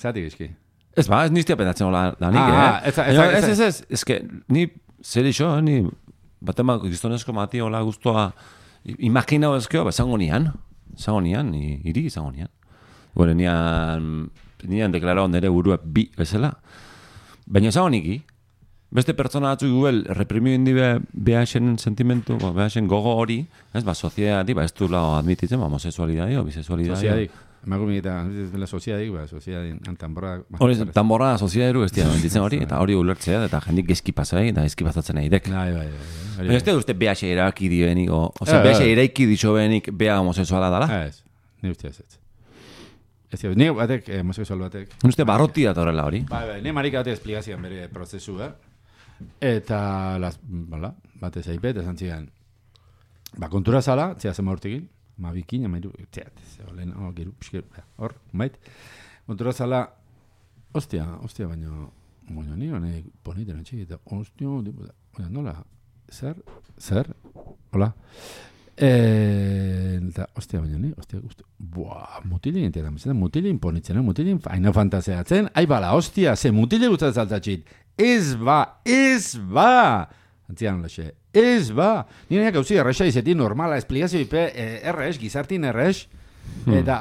Zati gizki. Ez ba, ez niztia pendatzen hola da nik, Ah, eh? ez da- ez Ez, ez ez, ez, que, ni, zer iso, ni, batema gizonezko mati hola guztua, imaginau ezkeo, ba, zango nian, zango nian, ni, iri zango nian. Bueno, nian, nian deklarao nire burua bi, bezala. Baina zango niki, beste pertsona batzuk guel reprimiu indi be, behaxen sentimentu, ba, behaxen gogo hori, ez, ba, soziedadi, ba, ez du lao admititzen, ba, homosexualidadi, o bisexualidadi. Soziadik. Emakume eta, ez dela soziadik, ba, soziadin, antanborra... Hori, tambora soziederu ez dira ditzen hori, eta hori ulertzea, eta jendik gezki pasai, eta gezki pasatzen nahi dek. Bai, bai, bai. Baina ez dut uste behaxe eraki dioenik, o, oza, Eh, behaxe eh. eraiki ditxo behenik beha homosexuala dala. Ez, ni uste ez ez. Ez dira, ni batek, eh, homosexual batek, Uste barroti datorrela hori. Bai, bai, ni marika bate esplikazioan bere prozesu, eh? Eta, las, bala, bate zaipet, esan zigan, ba, kontura zala, zea zema hortikin, ma bikin, amairu, zea, zea, lehen, oh, giru, pixker, ba, hor, bait, kontura zala, ostia, ostia, baina, baina ni, honek, poniten atxik, eta, ostia, tipo, da, baina, nola, zer, zer, hola, Eh, eta, ostia, baina ni, ostia, gustu. Buah, mutilin mesetan, mutilin ponitzen, mutilin, aina fantaseatzen, ai bala, ostia, ze mutile gustatzen saltatxit. Ez ba, ez ba! Antzian laxe, ez ba! Nire nek hauzi erresa izeti normala, esplikazio ipe, eh, erres, gizartin erres, eta,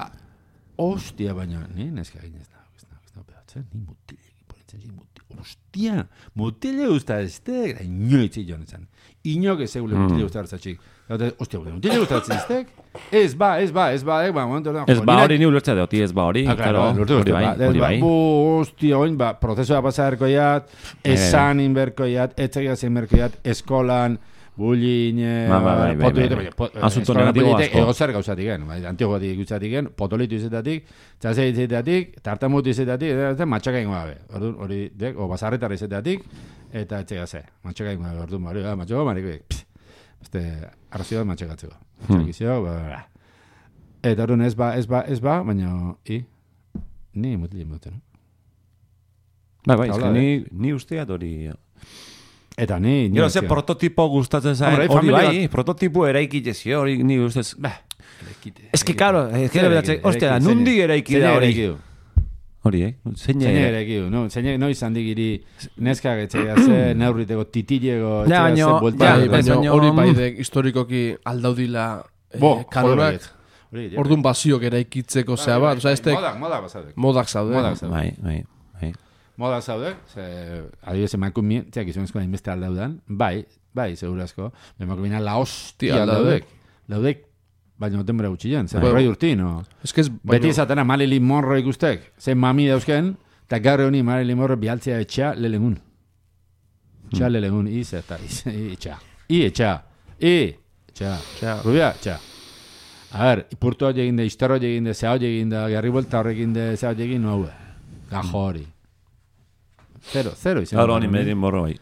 ostia, baina, ni neska egin ez da, ez da, ez da, behatzen, ni mutile, ponitzen zin, mutile, ostia, mutile gusta ez da, inoitzi joan ezan. Inok ez egule mutile gusta hartzatxik. Eta, ostia, mutile gustatzen iztek? Ez ba, ez ba, ez ba, ez ba, momentu da. Ez ba hori ni ulertzea deoti, ez ba hori, claro, lortu hori bai, ba, hori ba, bai. Bu, hostia, oin, ba, prozesua pasa erkoiat, esan inberkoiat, etxegia zein berkoiat, eskolan, bullying, eh, Ba, ba, bai, bai, potolite, bai, bai. po- Asunto eskolan negatibo polite, asko. Ego zer gauzatik, gen, bai, antiguatik gutzatik, gen, potolitu izetatik, txase izetatik, tartamutu izetatik, eta eta matxaka ingo gabe. Orduan, hori, o basarretara izetatik, eta etxega ze, matxaka ingo gabe, orduan, hori, ah, matxaka, mariko, pff, Este, arrazioa matxakatzeko. Matxakizio, ba, ba, ba. Eta orduan ez ba, ez ba, ez ba, baina, i, ni mutilin duten. Bai, bai, Hala, eske ni, ni usteat hori. Eta ni, ni Gero, ze prototipo gustatzen zain, hori bai, prototipo eraiki jezio, hori ni ustez, Ba, Eraikite, Ez que, eraikite. claro, ez que, eraiki- ostia, nundi zein- eraiki zein da hori. Hori, eh? Zein Zein ere. du, no? Zein noiz handi giri neskak etxea ze, neurriteko titilego, Ja, etxea baino- ze ja, buelta. Bai, baina baino- hori baidek historikoki aldaudila eh, Bo, kanonak, ja. orduan baziok eraikitzeko zea bat, oza, ez tek Modak, modak basadek. modak zaude. Modak zaude. Bai, bai, bai. Moda zaude, ze, adibidez emakumien, txea, gizonezkoa inbeste aldaudan, bai, bai, segurazko, emakumina la hostia Tia, aldaudek. Laudek, baina denbora gutxian, zer Bai. roi urtin, no? Ez que ez, Beti izatena Marilyn Monroe ikustek, ze mami dauzken, eta gaur honi Marilyn Monroe bialtzea etxea lelegun. Etxea lelegun, iz eta iz, i etxea. I etxea, i etxea. Etxea. Rubia, etxea. A ber, ipurtu hori egin de, izterro hori egin de, zea hori egin de, garri buelta egin de, zea hori egin, no hau. Gajo hori. Zero, zero izan. Gaur honi medin borro bai.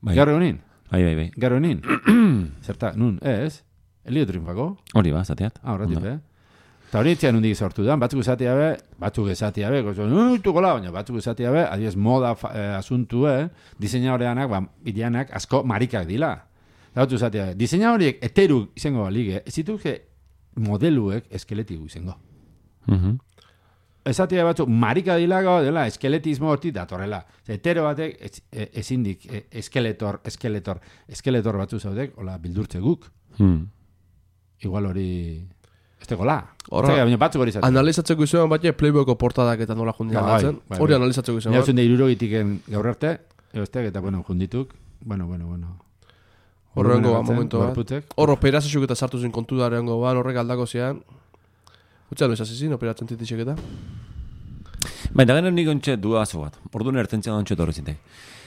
Bai, Gaur honin, bai, bai, bai. gaur honin. Zerta, nun, ez? Elio triunfako? Hori ba, zateat. Ah, horretik, be. Eta hori etxean hundik sortu da, batzuk esatia be, batzuk esatia be, gozo, nutu gola, baina batzuk esatia be, adiez moda fa- eh, asuntu, eh, diseinadoreanak, ba, ideanak, asko marikak dila. Da batzu zatea, diseina horiek eteru izango balige, ez zituke modeluek eskeletigu izango. Mhm. Esatia batzu, marika dilago, dela, eskeletismo horti datorrela. Hetero batek, ez, e- ezindik, e- eskeletor, eskeletor, eskeletor batzu zaudek, hola, bildurtze guk. Hmm. Igual hori... Ez tegola. Horra- baina batzuk hori zaten. Analizatzeko izan baina Playboyko portadak eta nola jundia Bai, galtzen. bai, Hori bai. analizatzeko izan Ja, bat. zunde irurogitiken gaur arte, eustek, eta bueno, jundituk, bueno, bueno, bueno. Horrengo ba, momentu bat. gorputzek. Hor operazioak eta sartu zen kontu da horrengo ban, horrek aldako zean. Utsa noiz hasi zin, operatzen titisek eta. Baina gero nik ontxe duazu bat. Orduan ertentzen ontxe torri zintek.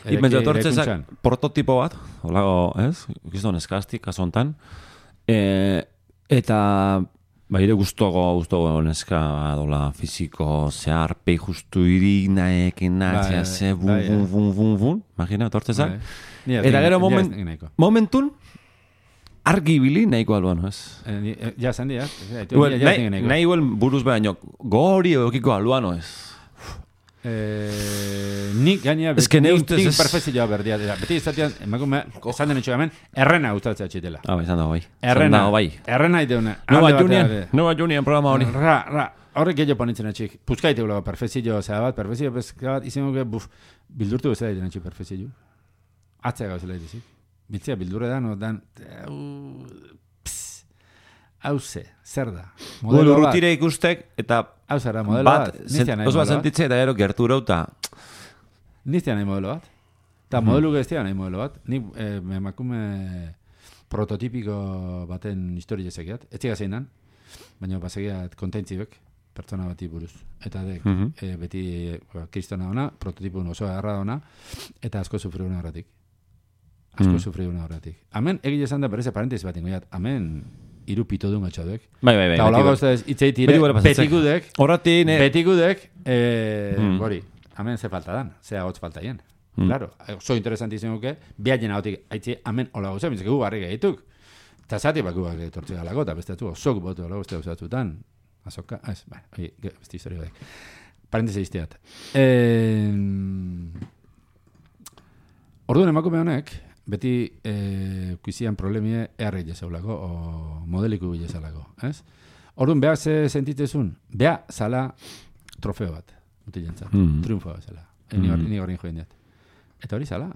Jatortzezak eraikuntzan. prototipo bat, holago, ez? Gizton eskaztik, kasu hontan. E, eta Baire guztogo, guztogo neska dola fiziko zehar pei justu iri naekin natzea Bai, ze bun, bai, bun, eh. bun, bun, bun, imagina. Bai. Ez Eta nik- gero ez moment, momentun, argi ibili nahiko alban, ez? Eh, eh, Ja, diak. Well, nahi, buruz baino, go hori eukiko aluano, ez? Eh, nik nik- ustez nik ez- perfezioa berdia dira. Beti izatean, emakume, esan den etxo hemen, errena gustatzea txitela. Ah, bai, izan dago bai. Izan Errena, dago bai. errena ideuna. Nova Alde Junior, batean, Nova Junior programa hori. Ra, ra, horrek gehiago ponitzen etxik. Puskaite gulo, perfezio, zera bat, perfezio, pezka bat, izan guke, buf, bildurtu bezala egiten etxik perfezio. Atzea gauzela egiten Biltzea bildurre da, no, dan, hau ze, zer da? Gure Modelo bat, urrutire ikustek, eta hau zara, modelo bat, bat, oso bat modelo sentitze, eta gero gertu rauta. niztia nahi modelo bat, eta modelu geztia nahi modelo bat, ni eh, emakume prototipiko baten historia zekiat, ez ziga zein dan, baina basegiat kontentzibek, pertsona bati buruz. Eta dek, Mhm. eh, beti ba, kristona ona, prototipo oso agarra ona, eta asko sufriuna horretik. Asko Mm. sufriuna horretik. Hemen, egile esan da, bereze parentesi bat ingoiat, hemen, iru pito duen gatxaduek. Bai, bai, bai. Eta hola beti- gauzez, gure pasatzek. betikudek, Horrati, ne... betikudek, eh, Mm. hori, hemen ze falta dan, ze agotz falta hien. Mm. Claro, oso interesanti izan guke, behaien hautik, haitzi, hemen hola gauzez, bintzak gu barri gehituk. Eta zati bak guak etortze galako, eta beste atzu, osok botu hola gauzez usatzutan. Azoka, ez, bai, hori, ge- beste historia baik. Parentesi izteat. Eh, Orduan emakume honek, beti eh, kuizian problemie erri jezaulako, o modeliku jezalako, ez? Orduan, beha ze sentitzezun, beha zala trofeo bat, mutilentzat, Mhm. triunfo bat zala. Eni hor- Mhm. ni horrein joen diat. Eta hori zala.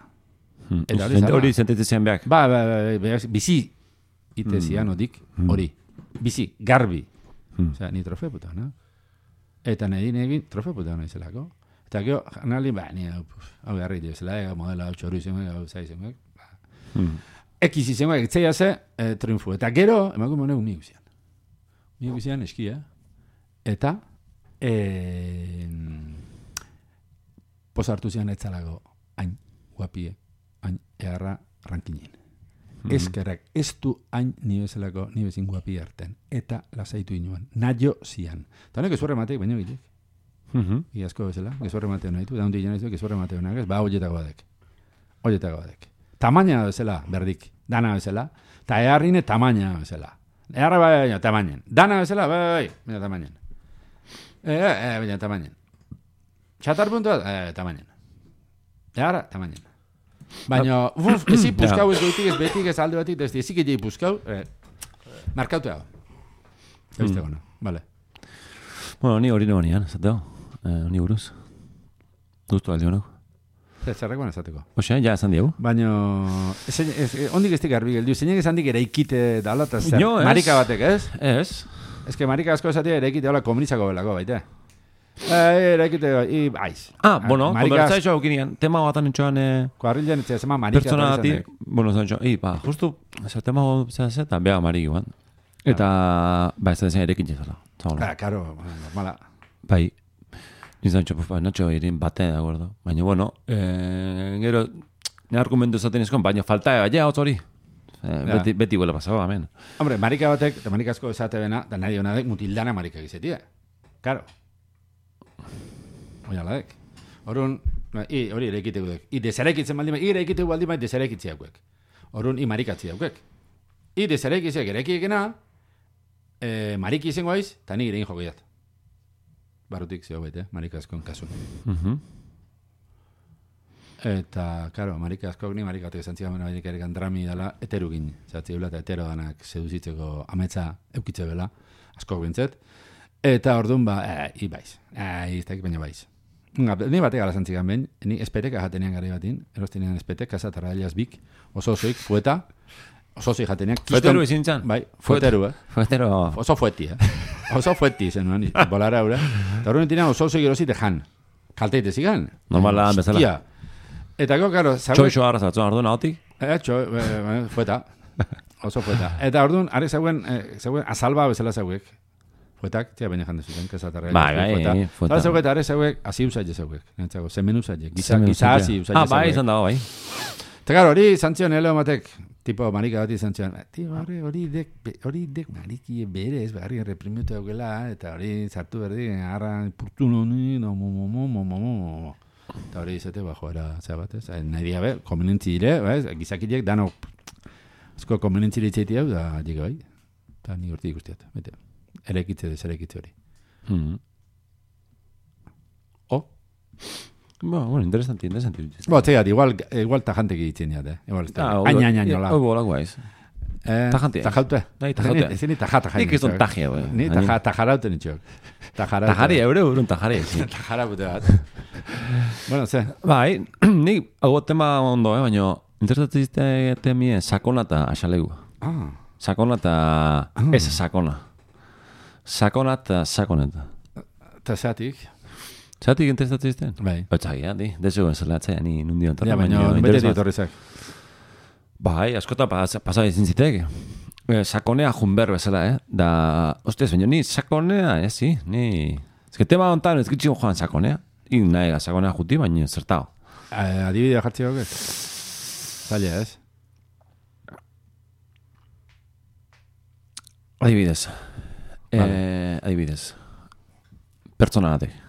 Hmm. Eta hori zara. Hori sentitzean behak. Ba, ba, ba, ba, bizi itezian odik, Mm. hori. Bizi, garbi. Hmm. Osea, ni trofeo puta, no? Eta nahi egin trofeo puta nahi zelako. Eta gero, anali, ba, ni hau, hau garri dio zela, modela, hau txoru izan, hau zai izan, ba. Hmm. Ekiz izan, etzeia ze, e, triunfu. Eta gero, emakume honek umi guzian. Umi guzian eskia. Eta, e, pos hartu zian etzalago, hain guapie, hain eharra rankinen. Mhm. Eskerrak, ez du hain ni bezalako, ni bezin guapi arten. Eta lasaitu inuan. Naio zian. Eta honek ezurre matek, baina gilek. Mhm. Iazko bezala, gezurre mateo nahi du, da hundi jena gezurre mateo nahi, ba, hoietako badek. Hoietako badek. Tamaina bezala, berdik, dana bezala, eta eharrine tamaina bezala. Eharra bai, tamainen. Dana bezala, bai, bai, bai, baina tamainen. E, e, baina tamainen. Txatar puntu bat, e, tamainen. Eharra, tamainen. Baina, uf, ezi puskau ez goitik, ez betik, ez alde batik, ez ezik egin puskau, eh, markautu hau. Eta no, vale. Bueno, ni hori nioan, zateo. Eh, ni buruz. Gustu aldi honok. Zer, Zerrekoan esateko. Oxe, ja esan diegu. Baina, ez, ez, ondik ez garbi geldiu, zeinek esan dik eraikite dala, eta zer, Jo, ez. marika batek, ez? Ez. Ez que marika asko esatia eraikite dala komunizako belako, baita. Eh, eraikite, i, aiz. Ah, bueno, marika konbertsaitxo aukinean, tema batan entxoan eh, Kuarrilen etxe, zema marika. pertsona eta bati, izan dek. bueno, zan i, ba, justu, zer tema zera zeta, beha mari guan. Eta, ba, ez da zen erekin jezala. Ah, karo, normala. Bai, nizan txo, ba, natxo irin bate, de acuerdo. Baina, bueno, eh, gero, ne argumentu zaten izkon, baina falta, baina, hotz hori. Eh, Ja. beti, beti huele pasaba, amen. Hombre, marika batek, eta marika asko esate bena, da nahi hona dek, mutildana marika gizetia. Karo. Oia ladek. Horun, ba, i, hori ere ekitegu dek. I dezarekitzen baldima, i ere ekitegu baldima, dezarekitziakuek. Horun, i marikatzi daukek. I dezarekitziak ere ekiekena, eh, mariki izango aiz, eta ni irein joko jat. Barutik zeo baita, marika askon kasu. Mhm. Eta, karo, marika askok ni marika batek esan zigan marika erikan drami dela, eterugin, zatzi eta etero danak seduzitzeko ametsa eukitze bela, askok bintzet. Eta orduan ba, eh, ibaiz, eh, iztek baina baiz. Nga, Ni batek ala zantzigan behin, ni espetek ahatenean gari batin, erostenean espetek, kasatarra eliaz bik, oso osoik, fueta, oso osoik jatenean. Fueteru izin txan? Bai, fueteru, eh? Fuetero... Oso fueti, eh? Oso fueti zen nuen, bolara eura. Eta horren tinean oso oso gerozit jan. Kalteite zigan. Normala bezala. Hostia. Eta go, karo, zago... Txoixo arra zartzen orduan ahotik? Eh, txo, eh, eh, fueta. Oso fueta. Eta orduan, are zauen, eh, zauen azalba bezala zauek. Fuetak, tia baina jande zuten, kasatarra. Bai, bai, fueta. Eta zauek, eta are zauek, hasi usaile zauek. Nentzago, zemen usaile. Giza, giza hasi usaile Ah, bai, izan dago, bai. Eta gara, hori zantzion, eleo batek, tipo marika bat izan zion, eh, hori dek, hori dek mariki berez, barri reprimiute daugela, eta hori zartu berdi, harra purtu noni, no, mo, mo, mo, mo, mo, mo, mo. Eta hori izate, bajo era, zera bat ez, nahi diabe, komenentzi dire, bez? gizakitek, dano, azko komenentzi dire itzaiti hau, da, jika bai, eta ni urti ikustiat, bete, erekitze dez, erekitze hori. Mm -hmm. O? Oh. Bueno, bueno, interesanti, interesanti. Bo, txegat, igual, igual tajantek egitzen jat, eh? Igual, Ah, aina, aina, nola. Hoi bolak guaiz. Eh, Tajantea. Tajaute. Bai, tajaute. Ez ni taja, taja. Nik ez dut tajia, bai. Ni taja, tajaraute nitxok. Tajaraute. Tajari, eure urun tajari. Tajaraute bat. bueno, ze. Bai, nik hau tema ondo, eh, baina interesatzen zizte temie sakona eta asalegu. Ah. Sakona eta ez sakona. Sakona eta sakoneta. Ta zeatik. Zatik interesatzen zizten? Bai. Otzagia, di. Dezu zelatzea, ni nundi ontan. Ja, baina, bete ditorrizak. Bai, askota pas, pasa izin zitek. Eh, sakonea junber bezala, eh? Da, ostez, baina ni sakonea, eh, si, ni... Ez que tema ontan ez gitxin joan sakonea. I nahi sakonea juti, baina zertao. Eh, adibidea jartzi gauke. Zaila, ez? Adibidez. Eh, adibidez. Pertsona batek.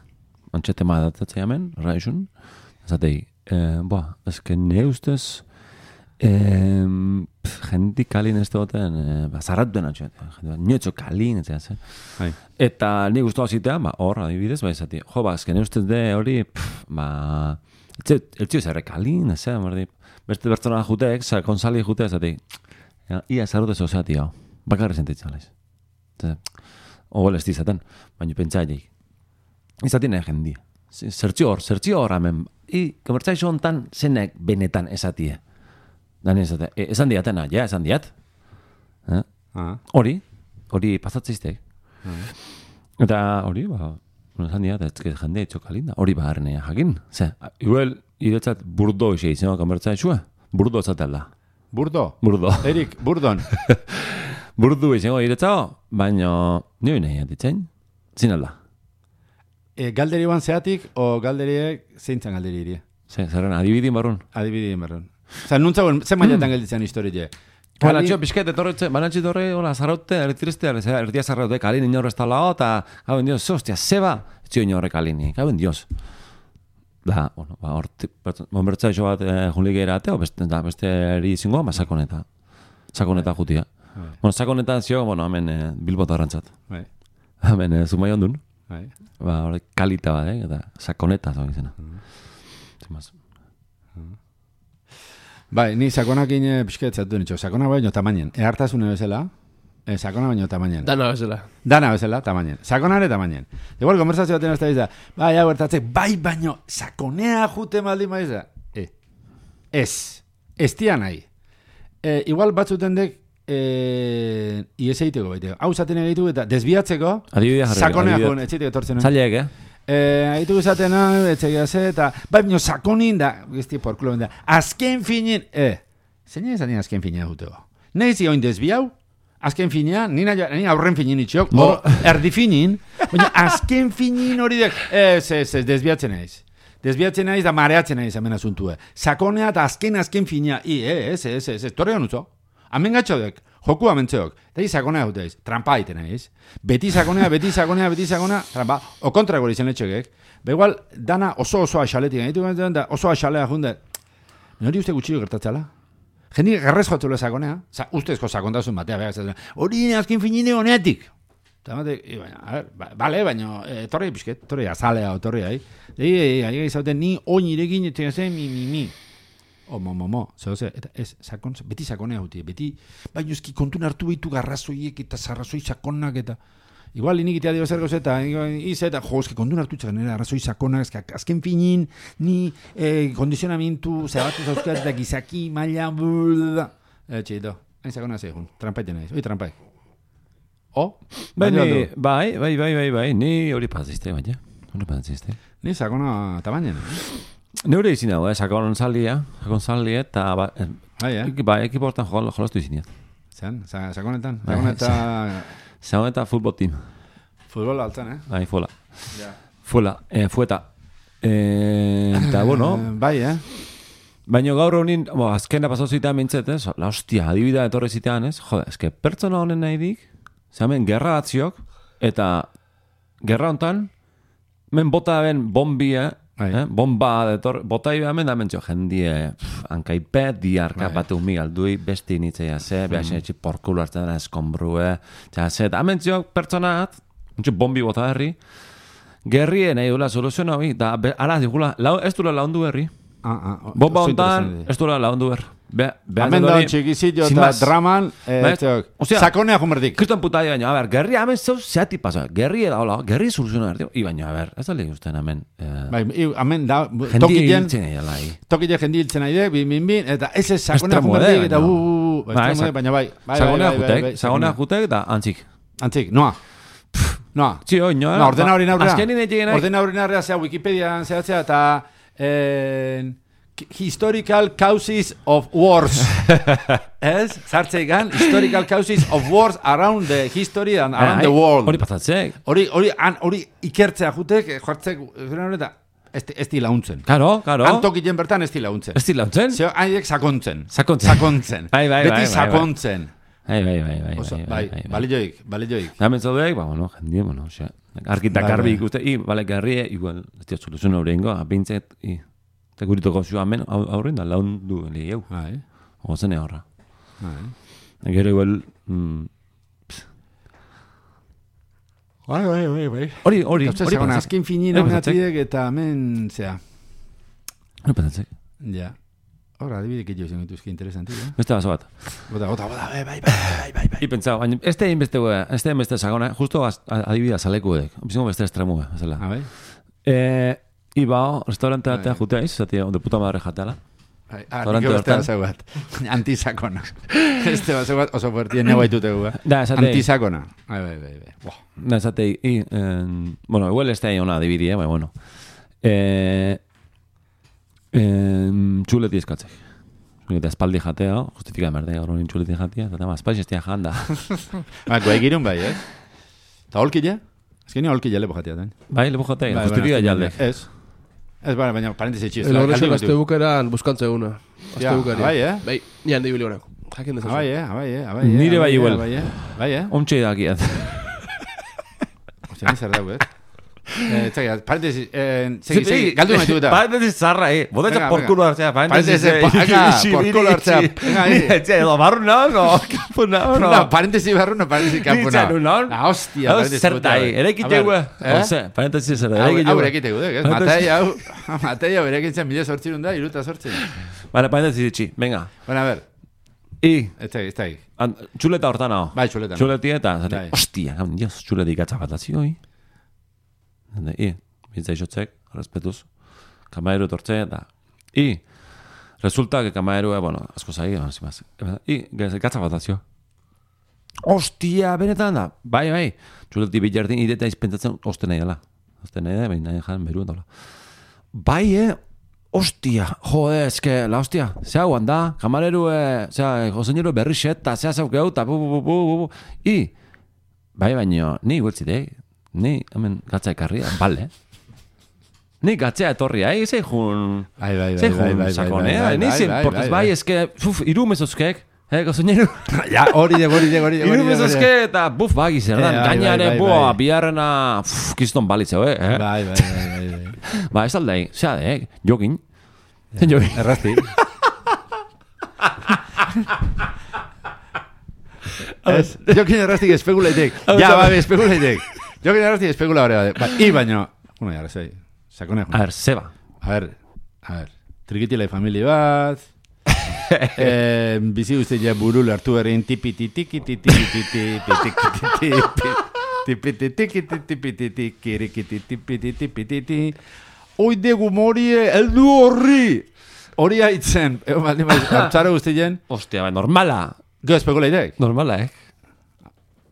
Antxe tema datatzea hemen, raixun. Zatei, eh, boa, ez que ne ustez... Eh, jendik kalin ez duten, eh, ba, zarratuen antxe. Niotxo kalin, ez zen. Eta ni guztua zitea, ba, hor, adibidez, ba, izati, jo, ba, ezken ustez de hori, pff, ba, eltzio zerre kalin, ez zen, berdi, beste pertsona jutek, sa, konsali jutek, zati, ja, ia zarrute zozati hau, bakarri sentitzen laiz. Ogol ez dizaten, baina pentsa jai. Izati nahi jendia. Zertxio hor, zertxio hor hemen. I, komertzaizo hontan zenek benetan esatie. Dani esate, e, esan diatena, ja, esan diat. Eh? Ah. Hori, hori pasatzeiztek. Eta hori, ba, esan diat, ez que jendea itxokalinda. Hori ba arnea jakin. Ze, igual, iretzat burdo ise izango komertzaizua. Burdo zatela. Burdo. Burdo. Erik, burdon. Burdu izango iretzao, baina nio nahi aditzen. Zinala. E, galderi ban zeatik, o galderiek zeintzan galderi irie? Ze, zerren, adibidin barrun. Adibidien berron. Osa, nuntzagoen, ze mailatan gelditzen historie. Bueno, txio, pixket, etorretze, banatxe torre, hola, zarraute, ertirezte, erdia zarraute, kalin inorre ez talao, eta, hau en dios, hostia, zeba, txio inorre kalini, hau en dios. Da, bueno, ba, hor, monbertza iso bat, eh, junlik erate, o beste, da, beste eri zingoa, ba, sakoneta. Sakoneta jutia. Bueno, sakoneta zio, bueno, hemen eh, bilbota arrantzat. Bai, Hemen, eh, zumai ondun. Bai. Ba, hor, kalita bat, eh, eta sakoneta, zau izena. Zimaz. Bai, ni sakonakin eh, pixket zatu nitxo. Sakona baino tamainen. Ehartasune bezala, eh, sakona baino tamainen. Dana bezala. Dana bezala, tamainen. Sakonare tamainen. Igual, konversazio baten ez da, bai, hau gertatzek, bai, baino, sakonea jute maldi maiza. E, ez, ez tia nahi. E, igual batzuten dek, e, ies egiteko baite. Hau zaten egitu eta desbiatzeko, Adibidea jarri. sakonea adibidea. joan, etxetik etortzen. Zailek, eh? Eh, haitu izaten, etxegia ze, eta, bai, bino, sakonin da, gizti por kulo da, azken finin, eh, zein ez ni azken fina dutego. Neiz oin desbiau, azken finean, nina, ja- ni aurren finin itxok, Bo. o erdi finin, baina azken finin hori dek, ez, ez, ez, desbiatzen naiz. Desbiatzen naiz da mareatzen naiz hemen asuntue. Sakonea eta azken azken fina, i, eh, ez, ez, ez, ez, torre honutzo. Hemen gatxodek, joku amentzeok. Eta sakonea duteiz, trampa egiten naiz. Beti sakonea, beti sakonea, beti sakonea, trampa. O kontra gori zen etxekek. Ba igual, dana oso oso axaletik gaitu gaitu da oso axalea junde. Nori uste gutxio gertatzela? Jendik garrez jotzula sakonea. Sa, ustezko sakontasun batea, behar zaten. Hori azken finine honeatik. Eta batek, baina, a ver, ba, bale, baina, eh, torri pixket, torri azalea, torri ahi. Egi, egi, egi, izaten, ni oin irekin, eta zen, mi, mi, mi. O, mo, mo, mo, zeo ze, eta ez, sakon, beti sakonea huti, beti, baina eski kontun hartu behitu garrazoiek eta zarrazoi sakonak eta... Igual inik itea dio zer gauz eta, iz eta, jo, eski kontun hartu txaken, arrazoi sakonak, eski azken finin, ni eh, kondizionamentu, zebatu zauzkat eta gizaki, maila, blda. Eh, txido, hain sakona zegoen, trampaiten naiz, oi, trampai. O, Bai, bai, bai, bai, bai, bai, ni hori pazizte, baina. Hori pazizte. Ni sakona tamainen. Neure izin hau, eh, sakon zalia, sakon zalia, eta ba, eh, Bai, eh? bai, ekipo hortan jol, jolastu izin Zean, sa- sakonetan. Bai, Sakon eta Zagon eta futbol team, futbol altzan, eh? bai, fuela. Ja. Fuela, eh, fueta. Eh, eta, bueno, bai, eh? baina gaur honin, bo, azkena pasau zitean mintzet, ez? La hostia, adibida etorri zitean, ez? Jode, eske pertsona honen nahi dik, zamen, gerra batziok, eta gerra hontan, men bota ben bombia, Bai. eh? bomba, detor, bota ibe hemen da mentzio, jendie, pff, hankaipet, diarka Bai. bate umi galdui, besti nitzea ze, behar mm. etxi porkulo hartzen dena eskombrue, ja, ze, eta hemen zio pertsonat, mentxo bombi bota herri, gerrien nahi dula soluzio hori, da, be, ara, digula, lau, ez dula laundu herri, Ah, ah, Bomba interesante. ez duela lagundu ber. Be, be, Hemen da eta draman, eh, Bai? zeok, Osea, sakonea jumerdik. Kriston puta di baina, a ber, gerri hemen zeu zeati pasa. Gerri eda hola, gerri soluziona berdi. I baina, a ber, ez da lehen ustean hemen. Eh, Bai, hemen da, Jendi tokilen, hiltzen egin lai. tokilen jendi hiltzen nahi de, bin, bin, bin, eta ez ez sakonea Estremo jumerdik, de, eta baina. bu, bu, bu, Bai, baina bai, bai, bai, bai, jutek, bai, zagonea sakonea. jutek da antzik. Antzik, noa. Noa. Txi, oi, noa. No, ordena hori naurrea. Azkenin egin nahi. Ordena hori naurrea zea Wikipedian zehatzea eta eh, historical causes of wars. Ez? Zartzei gan, historical causes of wars around the history and around Ai, the world. Hori pasatzek. Hori, hori, hori ikertzea jutek, eh, jartzek, eta ez, di- launtzen. Karo, karo. Han tokilen bertan ez di launtzen. Ez di launtzen? Zeo, haiek sakontzen. Sakontzen. Sakontzen. Bai, bai, Beti bai, bai, bai. sakontzen. Bai, bai, bai, bai, Oso, bai, bai, bai, bai. balioik, balioik. Da hemen zaudek, ba, bueno, jendie, bueno, osea, argita Bai, garbi bai. ikuste, i, bale, garrie, igual, ez tia soluzio hori ingo, apintzet, i, eta guritoko zua hemen, au- aurrin da, laundu, li, eu, Bai, ozene horra. bai. Gero igual, mm, Bai, bai, bai, bai. hori, hori, hori azken finin Hori honatiek eta hemen, zea, Hori pasatzek. ja. Hora, adibidek egin zen dituzke interesanti, eh? Beste baso bat. Bota, bota, bota, bai, bai, bai, bai, bai, bai. I pentsau, baina, ez da inbeste, ez da inbeste sagona, justo az- a- adibida zaleku edek, bizongo beste estremu, zela. Ah, bai? Eh, Iba, restaurante Bai. juteaiz, zati, de puta madre jateala. Bai, ah, nik beste basau bat. Antisakonak. Este basau bat oso fuertien nego baitutegu, eh? Da, esate, Antisakona. Bai, bai, bai, bai. Da, esate, i, en, bueno, igual ez da ona adibidi, eh, baina, bueno. Eh, eh, txuleti eskatzek. Eta espaldi jatea, justifika merde, gaur honin txuleti jatea, eta tema, espaiz ez tia janda. Ba, guaigirun bai, eh? Ta holkile? Azkeni holkile lepo jatea, den. bai, lepo jatea, Bai, justifika bai, jaldek. Ez. Ez, bai, baina parentesi txiz. El horrexen azte bukeran buskantze eguna. Azte Ja, bukaria. bai, eh? Bai, nian dibili honak. Jakin dezazu. Bai, eh, bai, eh, bai, eh. Nire bai igual. Bai, eh, bai, eh. Ontxe dakiat. Ostia, ni zer dago, eh? Eh, txakia, parentesi, eh, segi, segi, galdu nahi eta. Parentesis zarra, eh. Bota Venga, etxa por venga. culo hartzea, parentesis. Parentesis, eh, venga, itxi, por itxi, culo hartzea. Etxe, edo barru no, no, kampu no, no. Parentesi barru, no, parentesi kampu, Ditza, no. non? Ah, hostia, Hau parentesi zerta, puta, eh, eh? Ose, parentesis zer, Hau, erekite hau gue. erekite gudek, ez? Parentesis- Matei hau, Matei hau erekin zen mila sortzirun da, iruta sortzin. Vale, parentesis itxi, venga. Bueno, a ver, I, ez da, ez da. an- txuleta hortan hau. Bai, txuletan. Txuleti eta, zate, hostia, gaun, dios, txuleti gatza Hende, i, bitza isotzek, respetuz, kamaero tortze, eta, i, resulta que kamaero, bueno, asko zai, más. I, gatza bat azio. Hostia, benetan da, bai, bai, txuleti bilardin, ireta izpentsatzen, oste nahi dela. Oste nahi da, baina nahi jan beru endola. Bai, eh, Hostia, jode, eske, la hostia, zea guan da, kamareru, eh, zea, joseñero berri xeta, zea zeu geu, ta bu, bu, bu, bu, bu, i, bai baino, ni guetzite, ni, hemen, gatza ekarria, bale, ni gatzea etorria, eh, zei jun, Bai, bai, bai, bai, bai, bai, sakonea, bai, ni bai, zen, bai, portez, bai, bai, bai. eske, uf, iru mesozkek, eh, gozoñero, Ja, hori de, hori de, hori de, iru mesozke, eta buf, bagi zer dan, Eh, bai, bai, bai, boa, bai. biharrena, uf, kiston balitzeu, eh, eh? Bai, bai, bai, bai, bai. Ba, ez aldei, zea de, eh, jogin, zen jogin. Errazti. Ez, jokin erraztik espekuleitek. Ja, bai, espekuleitek. Jokin erraztik espekula hori bade. Ba, i baino, bueno, jarra, zei, sakone, A ver, Seba. a ver, a ver, trikitila familia bat, eh, bizi guzti ja buru hartu erin tipi tiki tiki tiki tiki tiki tipi tiki tipi tiki kirikiti tipi tipi tiki Oi degu morie, eldu horri! Hori haitzen, egon baldin bai, hartzara guztien, Hostia, bai, normala. go espekuleitek. Normala, eh?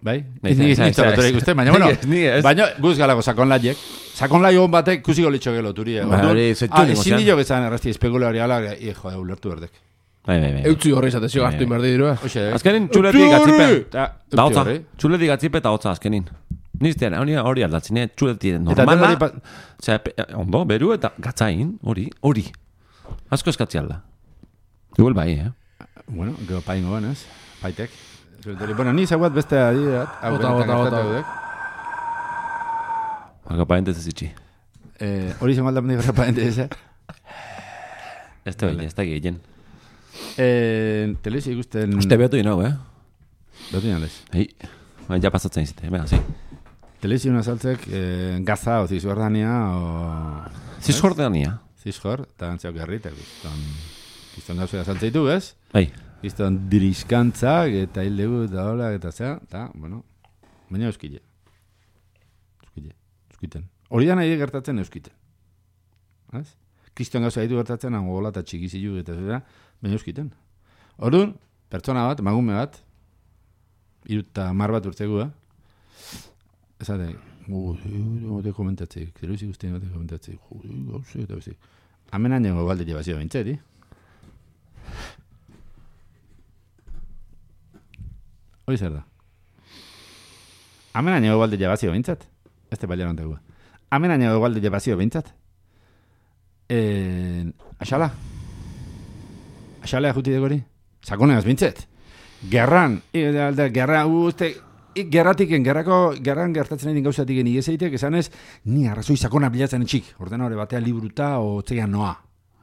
Bai? Ni nahi, ni txaloturik nahi. uste, baina, bueno, Ni ez, ni ez. baina guz galako sakon laiek. Sakon lai hon batek kusiko litxo gelo turie. Ba, hori, ningo Ezin zean. dio bezan errazti espekulari ala, i, jo, ulertu berdek. Bai, bai, bai. Eutzi horri izatezio Bai, hartu bai. inberdi dirua. Oxe, eh? Azkenin txuletik Eutzi atzipe. horri! Ta- Da eutzi hotza. Txuletik atzipe eta hotza azkenin. Niztean, hori, hori aldatzen, eh? txuletik Eta normala. pa- Osea, pe- ondo, beru eta gatzain, hori, hori. Asko eskatzi alda. Igual bai, eh? Bueno, gero paingo ban, ez? Paitek. Zuretari. Bueno, ni zaguat beste adirat. Hau, Bota, bota, bota. Baka paentez ez itxi. Eh, Hori zengo alda mendik rapamente ez, eh? Ez da bai, ez da gehien. Eh, Telezi ikusten... Uste betu inau, eh? Betu inalez. Hei, baina ja pasatzen izate, venga, zi. Telezi una saltzek, eh, gaza o zizberdania o... Zizkordeania. Zizkor, eta antziak garri, eta gizton... Gizton gauzea saltzeitu, ez? Bai, Gizton diriskantzak eta hildegu eta hola eta zea, eta, bueno, baina euskile. Euskile, euskiten. Hori da nahi gertatzen euskiten. Ez? Kriston gauza ditu gertatzen, hango gola eta txikizilu eta zera, baina euskiten. Orduan, pertsona bat, magume bat, iruta mar bat urtegu, eh? Esate, gote komentatzeik, zeruzi guztien gote komentatzeik, gu, gauze eta beste. Hemen anengo galde jebazio bintzeti. Hori zer da. Hemen anengo galde jebazio bintzat. Ez te baliaron tegu. Hemen anengo galde jebazio bintzat. Eh, axala. Axala juti degori. Sakoneaz bintzat. Gerran, alda, gerra, uste, i, gerratiken, gerrako, gerran gertatzen egin gauzatiken igezeitek, esan ez, ni arrazoi sakona bilatzen etxik, ordena hori batea libruta, o txean noa.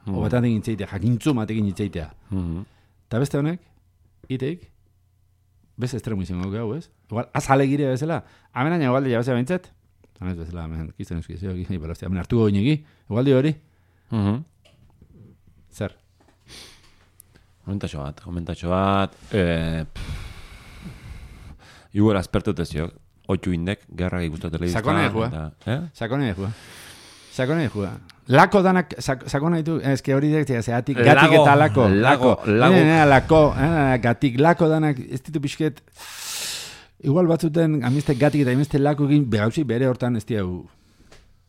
O batean egin zeitea, jakintzu matekin itzeitea. Mhm. Eta beste honek, iteik, beste estremu izango gau, ez? Igual, azale gire bezala, hemen aina igualde jabazea bintzat, hemen ez bezala, hemen kizten euski, zeo, gizten iparaztea, hemen hartu goinegi, igualde hori, Mhm. zer? Komentatxo bat, komentatxo bat. Eh, Igual aspertu tezio, oitxu indek, gerrak ikustu telebiztan. Sakona ejua. eta- Eh? Sakone jua. Sakone jua. Lako danak, sak, sakona ditu, que hori dektia, zeatik, Lago, gatik eta lako. lago, lago. Ne, ne, lako, eh, gatik, lako danak, ez ditu pixket, igual batzuten, amizte gatik eta amizte lako egin, begauzi bere hortan ez diau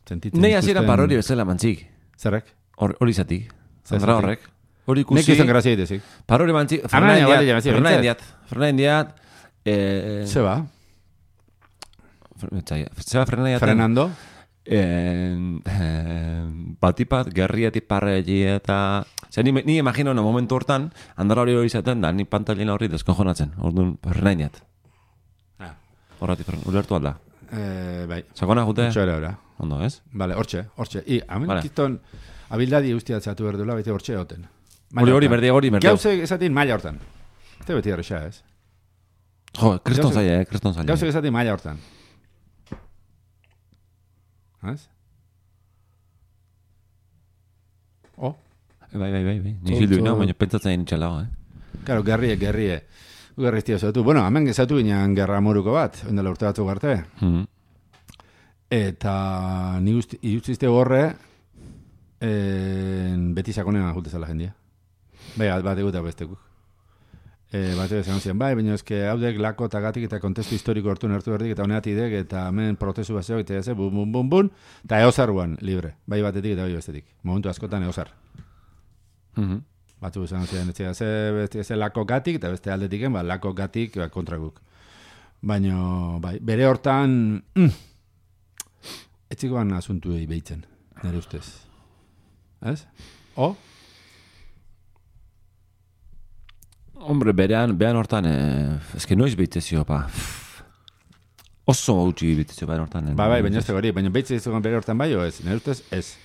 sentitzen. Nei hasiera parori bezala mantzik. Zerrek? Hor- Hori zatik. Zatik? horrek. Hori Nek ikusi. izan grazia ditezik. Parori mantzik. Amaina, Fernan bale, Indiat. jabazia, Fernan bintzat. Indiat. Fernan Indiat. Eh, Zeba, Zeba Fernan Indiat. Fernando, En, en, batipat, gerrietik parregi eta... Zer, ni, ni imagino, no momentu hortan, andara hori hori izaten, da, ni pantalina horri deskojonatzen. Orduan, Indiat. Ah. Horratik, Fernan, ulertu alda. eh, bai, Sakona jute? Txora, ora. Ondo, ez? Vale, hortxe, hortxe. I, hamen Vale. kiston, abildadi guztia zatu berdula, bete hortxe egoten. Hori hori berde, hori berde. Gauzek esatin maila hortan. Este beti erresa, ez? Jo, kriston zaila, eh, kriston zaila. Gauzek esatin maila hortan. Ez? Oh, Bai, bai, bai, bai. Ni Zor, zildu zor. ina, baina pentsatzen egin txalago, eh? Karo, gerrie, gerrie. Gerri estia zatu. Bueno, hemen gezatu ginean gerra moruko bat, ondela urte batzuk arte. Mhm. Eta ni guzti, gorre, en, beti sakonean jute zela jendia. Bai, bat eguta bestekuk. E, bat eguta zian, bai, baina eske haudek lako eta gatik eta kontestu historiko hartu nertu berdik eta honeat idek eta hemen protesu bat zeok eta ze, bum, bum, bum, bum, eta eozaruan, libre. Bai batetik eta bai bestetik. Momentu askotan eozar. Mhm. Batzu esan ziren, ez zera, ze, ze lako gatik eta beste aldetiken, ba, lako gatik ba, kontra guk. Baina, bai, bere hortan, mm, etzikoan asuntu behitzen, nire ustez. Ez? O? Hombre, berean, behan hortan, eh, eske noiz behitzezio, pa. Oso gutxi behitzezio behan hortan. eh, Ba, bai, baina ez hori, baina behitzen izugan bere hortan bai, o ez? Nire ustez, ez.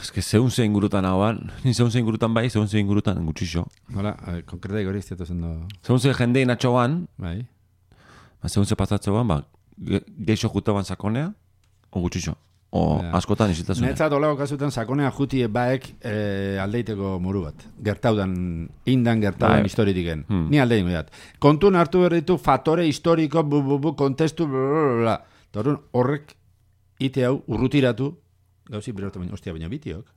Ez que zeun zein gurutan hauan, ni zeun zein gurutan bai, zeun zein gurutan gutxixo. Hola, konkreta hori ez diatu zendo... Zeun zein jendein atxoan, Bai. ba, zeun zein pasatxoan, ba, ge- geixo jutaban sakonea, o gutxixo. O Ja. askotan isiltasuna. Netzat olako kasutan sakonea juti baek eh, aldeiteko moru bat. Gertaudan, indan gertaudan Bai. historitiken. Hmm. Ni aldein dat. Kontun hartu behar ditu faktore historiko, bu, bu, bu, kontestu, bla, bla, bla, bla. Eta orduan, horrek ite hau urrutiratu, gauzi berortu baina, ostia, baina bitiok.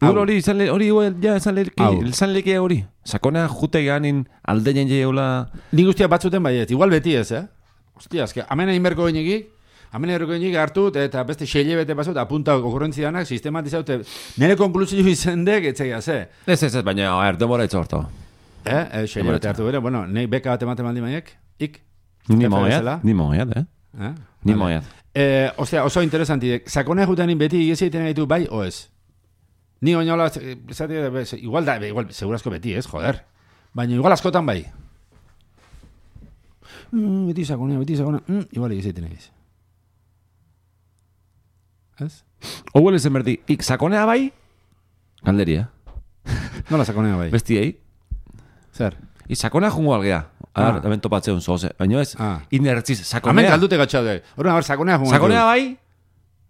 Hori, izan hori, ja, izan leke, hori. Sakonea jute ganin aldeien jeula... Nik guztia batzuten baiet, igual beti ez, eh? Ostia, eske, amena inberko genegik, amena inberko genegik hartu, eta beste xeile bete pasut, apunta okurrentzianak, sistematizaute, nire konklusio izendek, etzegia, ze? Ez, ez, ez, baina, a ber, demora itzo hartu. Eh, eh xeile bete hartu bere, bueno, nei beka bat ematen baldi maiek, ik? Ni moiat, ni moiat, eh? Eh? Ni moiat. Eh, ostia, oso interesanti, sakonea jutanin beti igeseiten ditu bai, o ez? Ni oinola, esate, igual da, igual, segurazko beti, ez, joder. Baina igual askotan bai. Mm, beti sakonea, beti sakonea, mm, igual igeseiten egiz. Ez? Hauel ezen berdi, ik sakonea bai? Galderia. Nola sakonea bai? Bestiei. Zer? I sakonea jungo algea. Ar, Ah. hemen topatzeun zoze. Baina ez, Ah. inertziz, Hemen sakonea. galdute gatxaude. Horren, ver, sakonea jungo. Sakonea bai?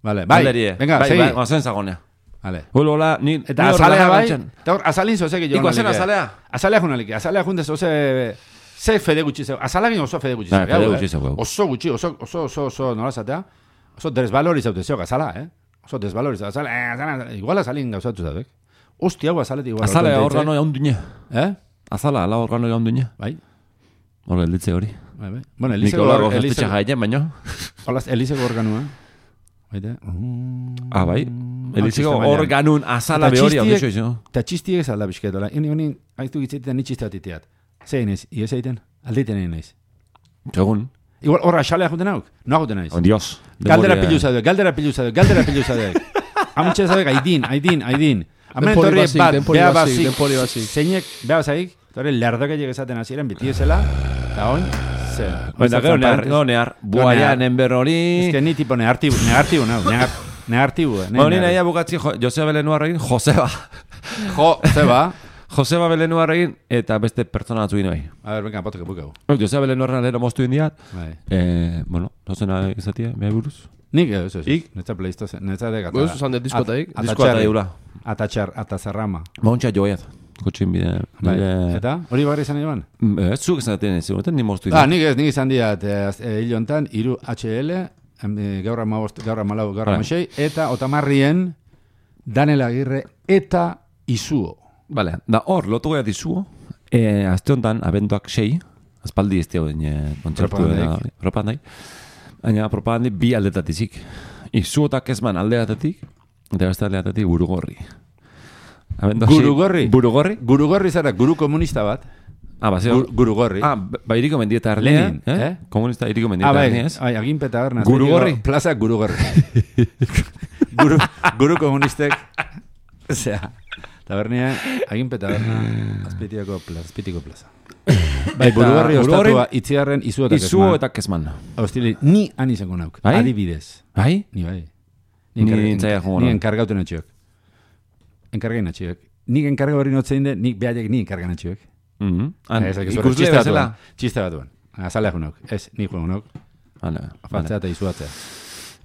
Vale, bai. Galderie. Venga, bai, segi. bai, goazen sakonea. Vale. Huelo, hola, ni... Eta ni hor azalea bai, eta hor, azalin zozek jo. Ikoazen azalea? Azalea junalik, azalea junde zoze... Ze fede gutxi zeu. Azalea oso fede gutxi Bai, zeu. hau, eh? hau. Oso gutxi, oso, oso, oso, oso, nola zatea? Oso desvalorizaute zeok, azala, eh? Oso desvalorizaute, azala, eh, azala, igual azalin gauzatu zaudek. Ostia, hau azaletik igual. Azala orduan organo jaun dune. Eh? Azala, ala organo jaun dune. Bai, Hor gelditze hori. bai, bai. Bueno, Nik Eliseko, hola Eliseko, gozatitxa jaien, baino. hola, Eliseko organua. Baite. Mm. Ah, bai. Eliziko txiste mailan. organun azala behori hau dizo izo. Eta txistiek ez alda bizketola. Ini honi, haiztu gitzetetan ni txiste bat iteat. Zein ez, ies egiten, aldeiten egin naiz. Segun. Igual, horra xalea juten hauk? No juten naiz. Oh, Dios. Galdera pilu zaudek, galdera pilu zaudek, galdera pilu zaudek. Amutxe zaudek, aidin, aidin, aidin. Hemen Denpori etorri basik, bat, beha basik, denpori basik. Zeinek, beha basik, torre lerdoke hasieran beti ezela, eta oin, ze. Baina gero nehar, gero nehar. Buaia, nehar. nenber hori. Ez que ni tipo nau, negar, negatibo. eh, Bueno, ni nehar. nahia bukatzi Jo- Joseba Belenuarrekin, Joseba. Joseba Belenuarrekin eta beste pertsona batzu gine bai. A ver, venga, potok epukau. Joseba Belenuarren lehero moztu indiat. Bai. Eh, bueno, dozena izatia, beha buruz. Nik, ez, ez. Ik? Netza pleistozen, netza dek. Bueno, eso zan de diskotaik. Disko eta diula. Atatxar, atazarrama. Bauntxa joiat. Kotxin bide. Bai. nire- Eta, hori bagarri izan joan? Mm, Ez zuk esan daten ez, ni moztu Ah, indiat. nik ez, nik izan diat, eh, eh, hil hontan, iru HL, eh, gaur amabost, gaur amalau, gaur Bai. amasei, eta otamarrien, Daniel Agirre, eta Izuo. Vale, da hor, lotu gara dizuo. Eh, azte honetan, abenduak sei, aspaldi ez den eh, kontzertu. Propagandaik. da- Propagandaik. Baina propagandi bi aldetatik. Izuotak ez man aldeatetik, eta beste aldeatetik burugorri. Abenduak sei- Gurugorri? Burugorri? Gurugorri zara, guru komunista bat. Ah, ba, Gur, gurugorri. Ah, ba, iriko mendieta erlea, eh? eh? Komunista iriko mendieta ah, bai, erlea, ez? bai, aginpeta berna. Gurugorri? Plaza Gurugorri. guru, guru komunistek. Osea, tabernia, aginpeta berna, azpitiako plaza, azpitiko plaza. Bai, Eta Gurugorri Gurugorri- ostatua itziarren izuotak Izuo eta kesman. Hostili, ni han izango nauk. Bai? Adibidez. Bai? Ni bai. Ni joango Ni nauk. enkargautu natxiok. Enkargai natxiok. Nik enkarga hori notzein de, nik behaiek ni enkarga natxiok. Mhm. Han, Ez, ez, ez, Ikusle txiste bat bezala. duen. Txiste bat duen. Azalea nauk. Ez, ni. Vale, vale. Afaltzea eta izuatzea.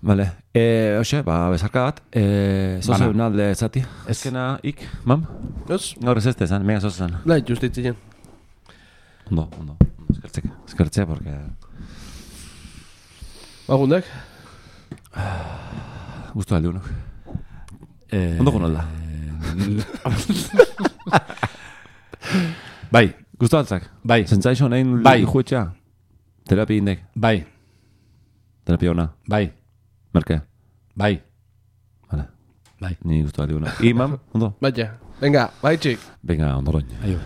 Vale. Eh, oxe, ba, bezarka bat. Eh, zoze Bana. unalde zati. Ez. Ezkena, ik, mam? Ez, Gaur ez este zan, mega zoze zan. nahi justitzien. Ondo, ondo. Eskertzeke, eskertzea, porque... Bagundek? Gusto aldi unok. Eh, Ondo joan alda. Bai, Gusto altzak. bai, Zentzaixo nahin Bai. juetxea. Terapia indek. bai, Terapia ona. bai, Merke. bai, Vale. bai. Ni gusto aldi unok. I, mam? Ondo? Baina, venga, bai txik. Venga, ondo roñ. Aio.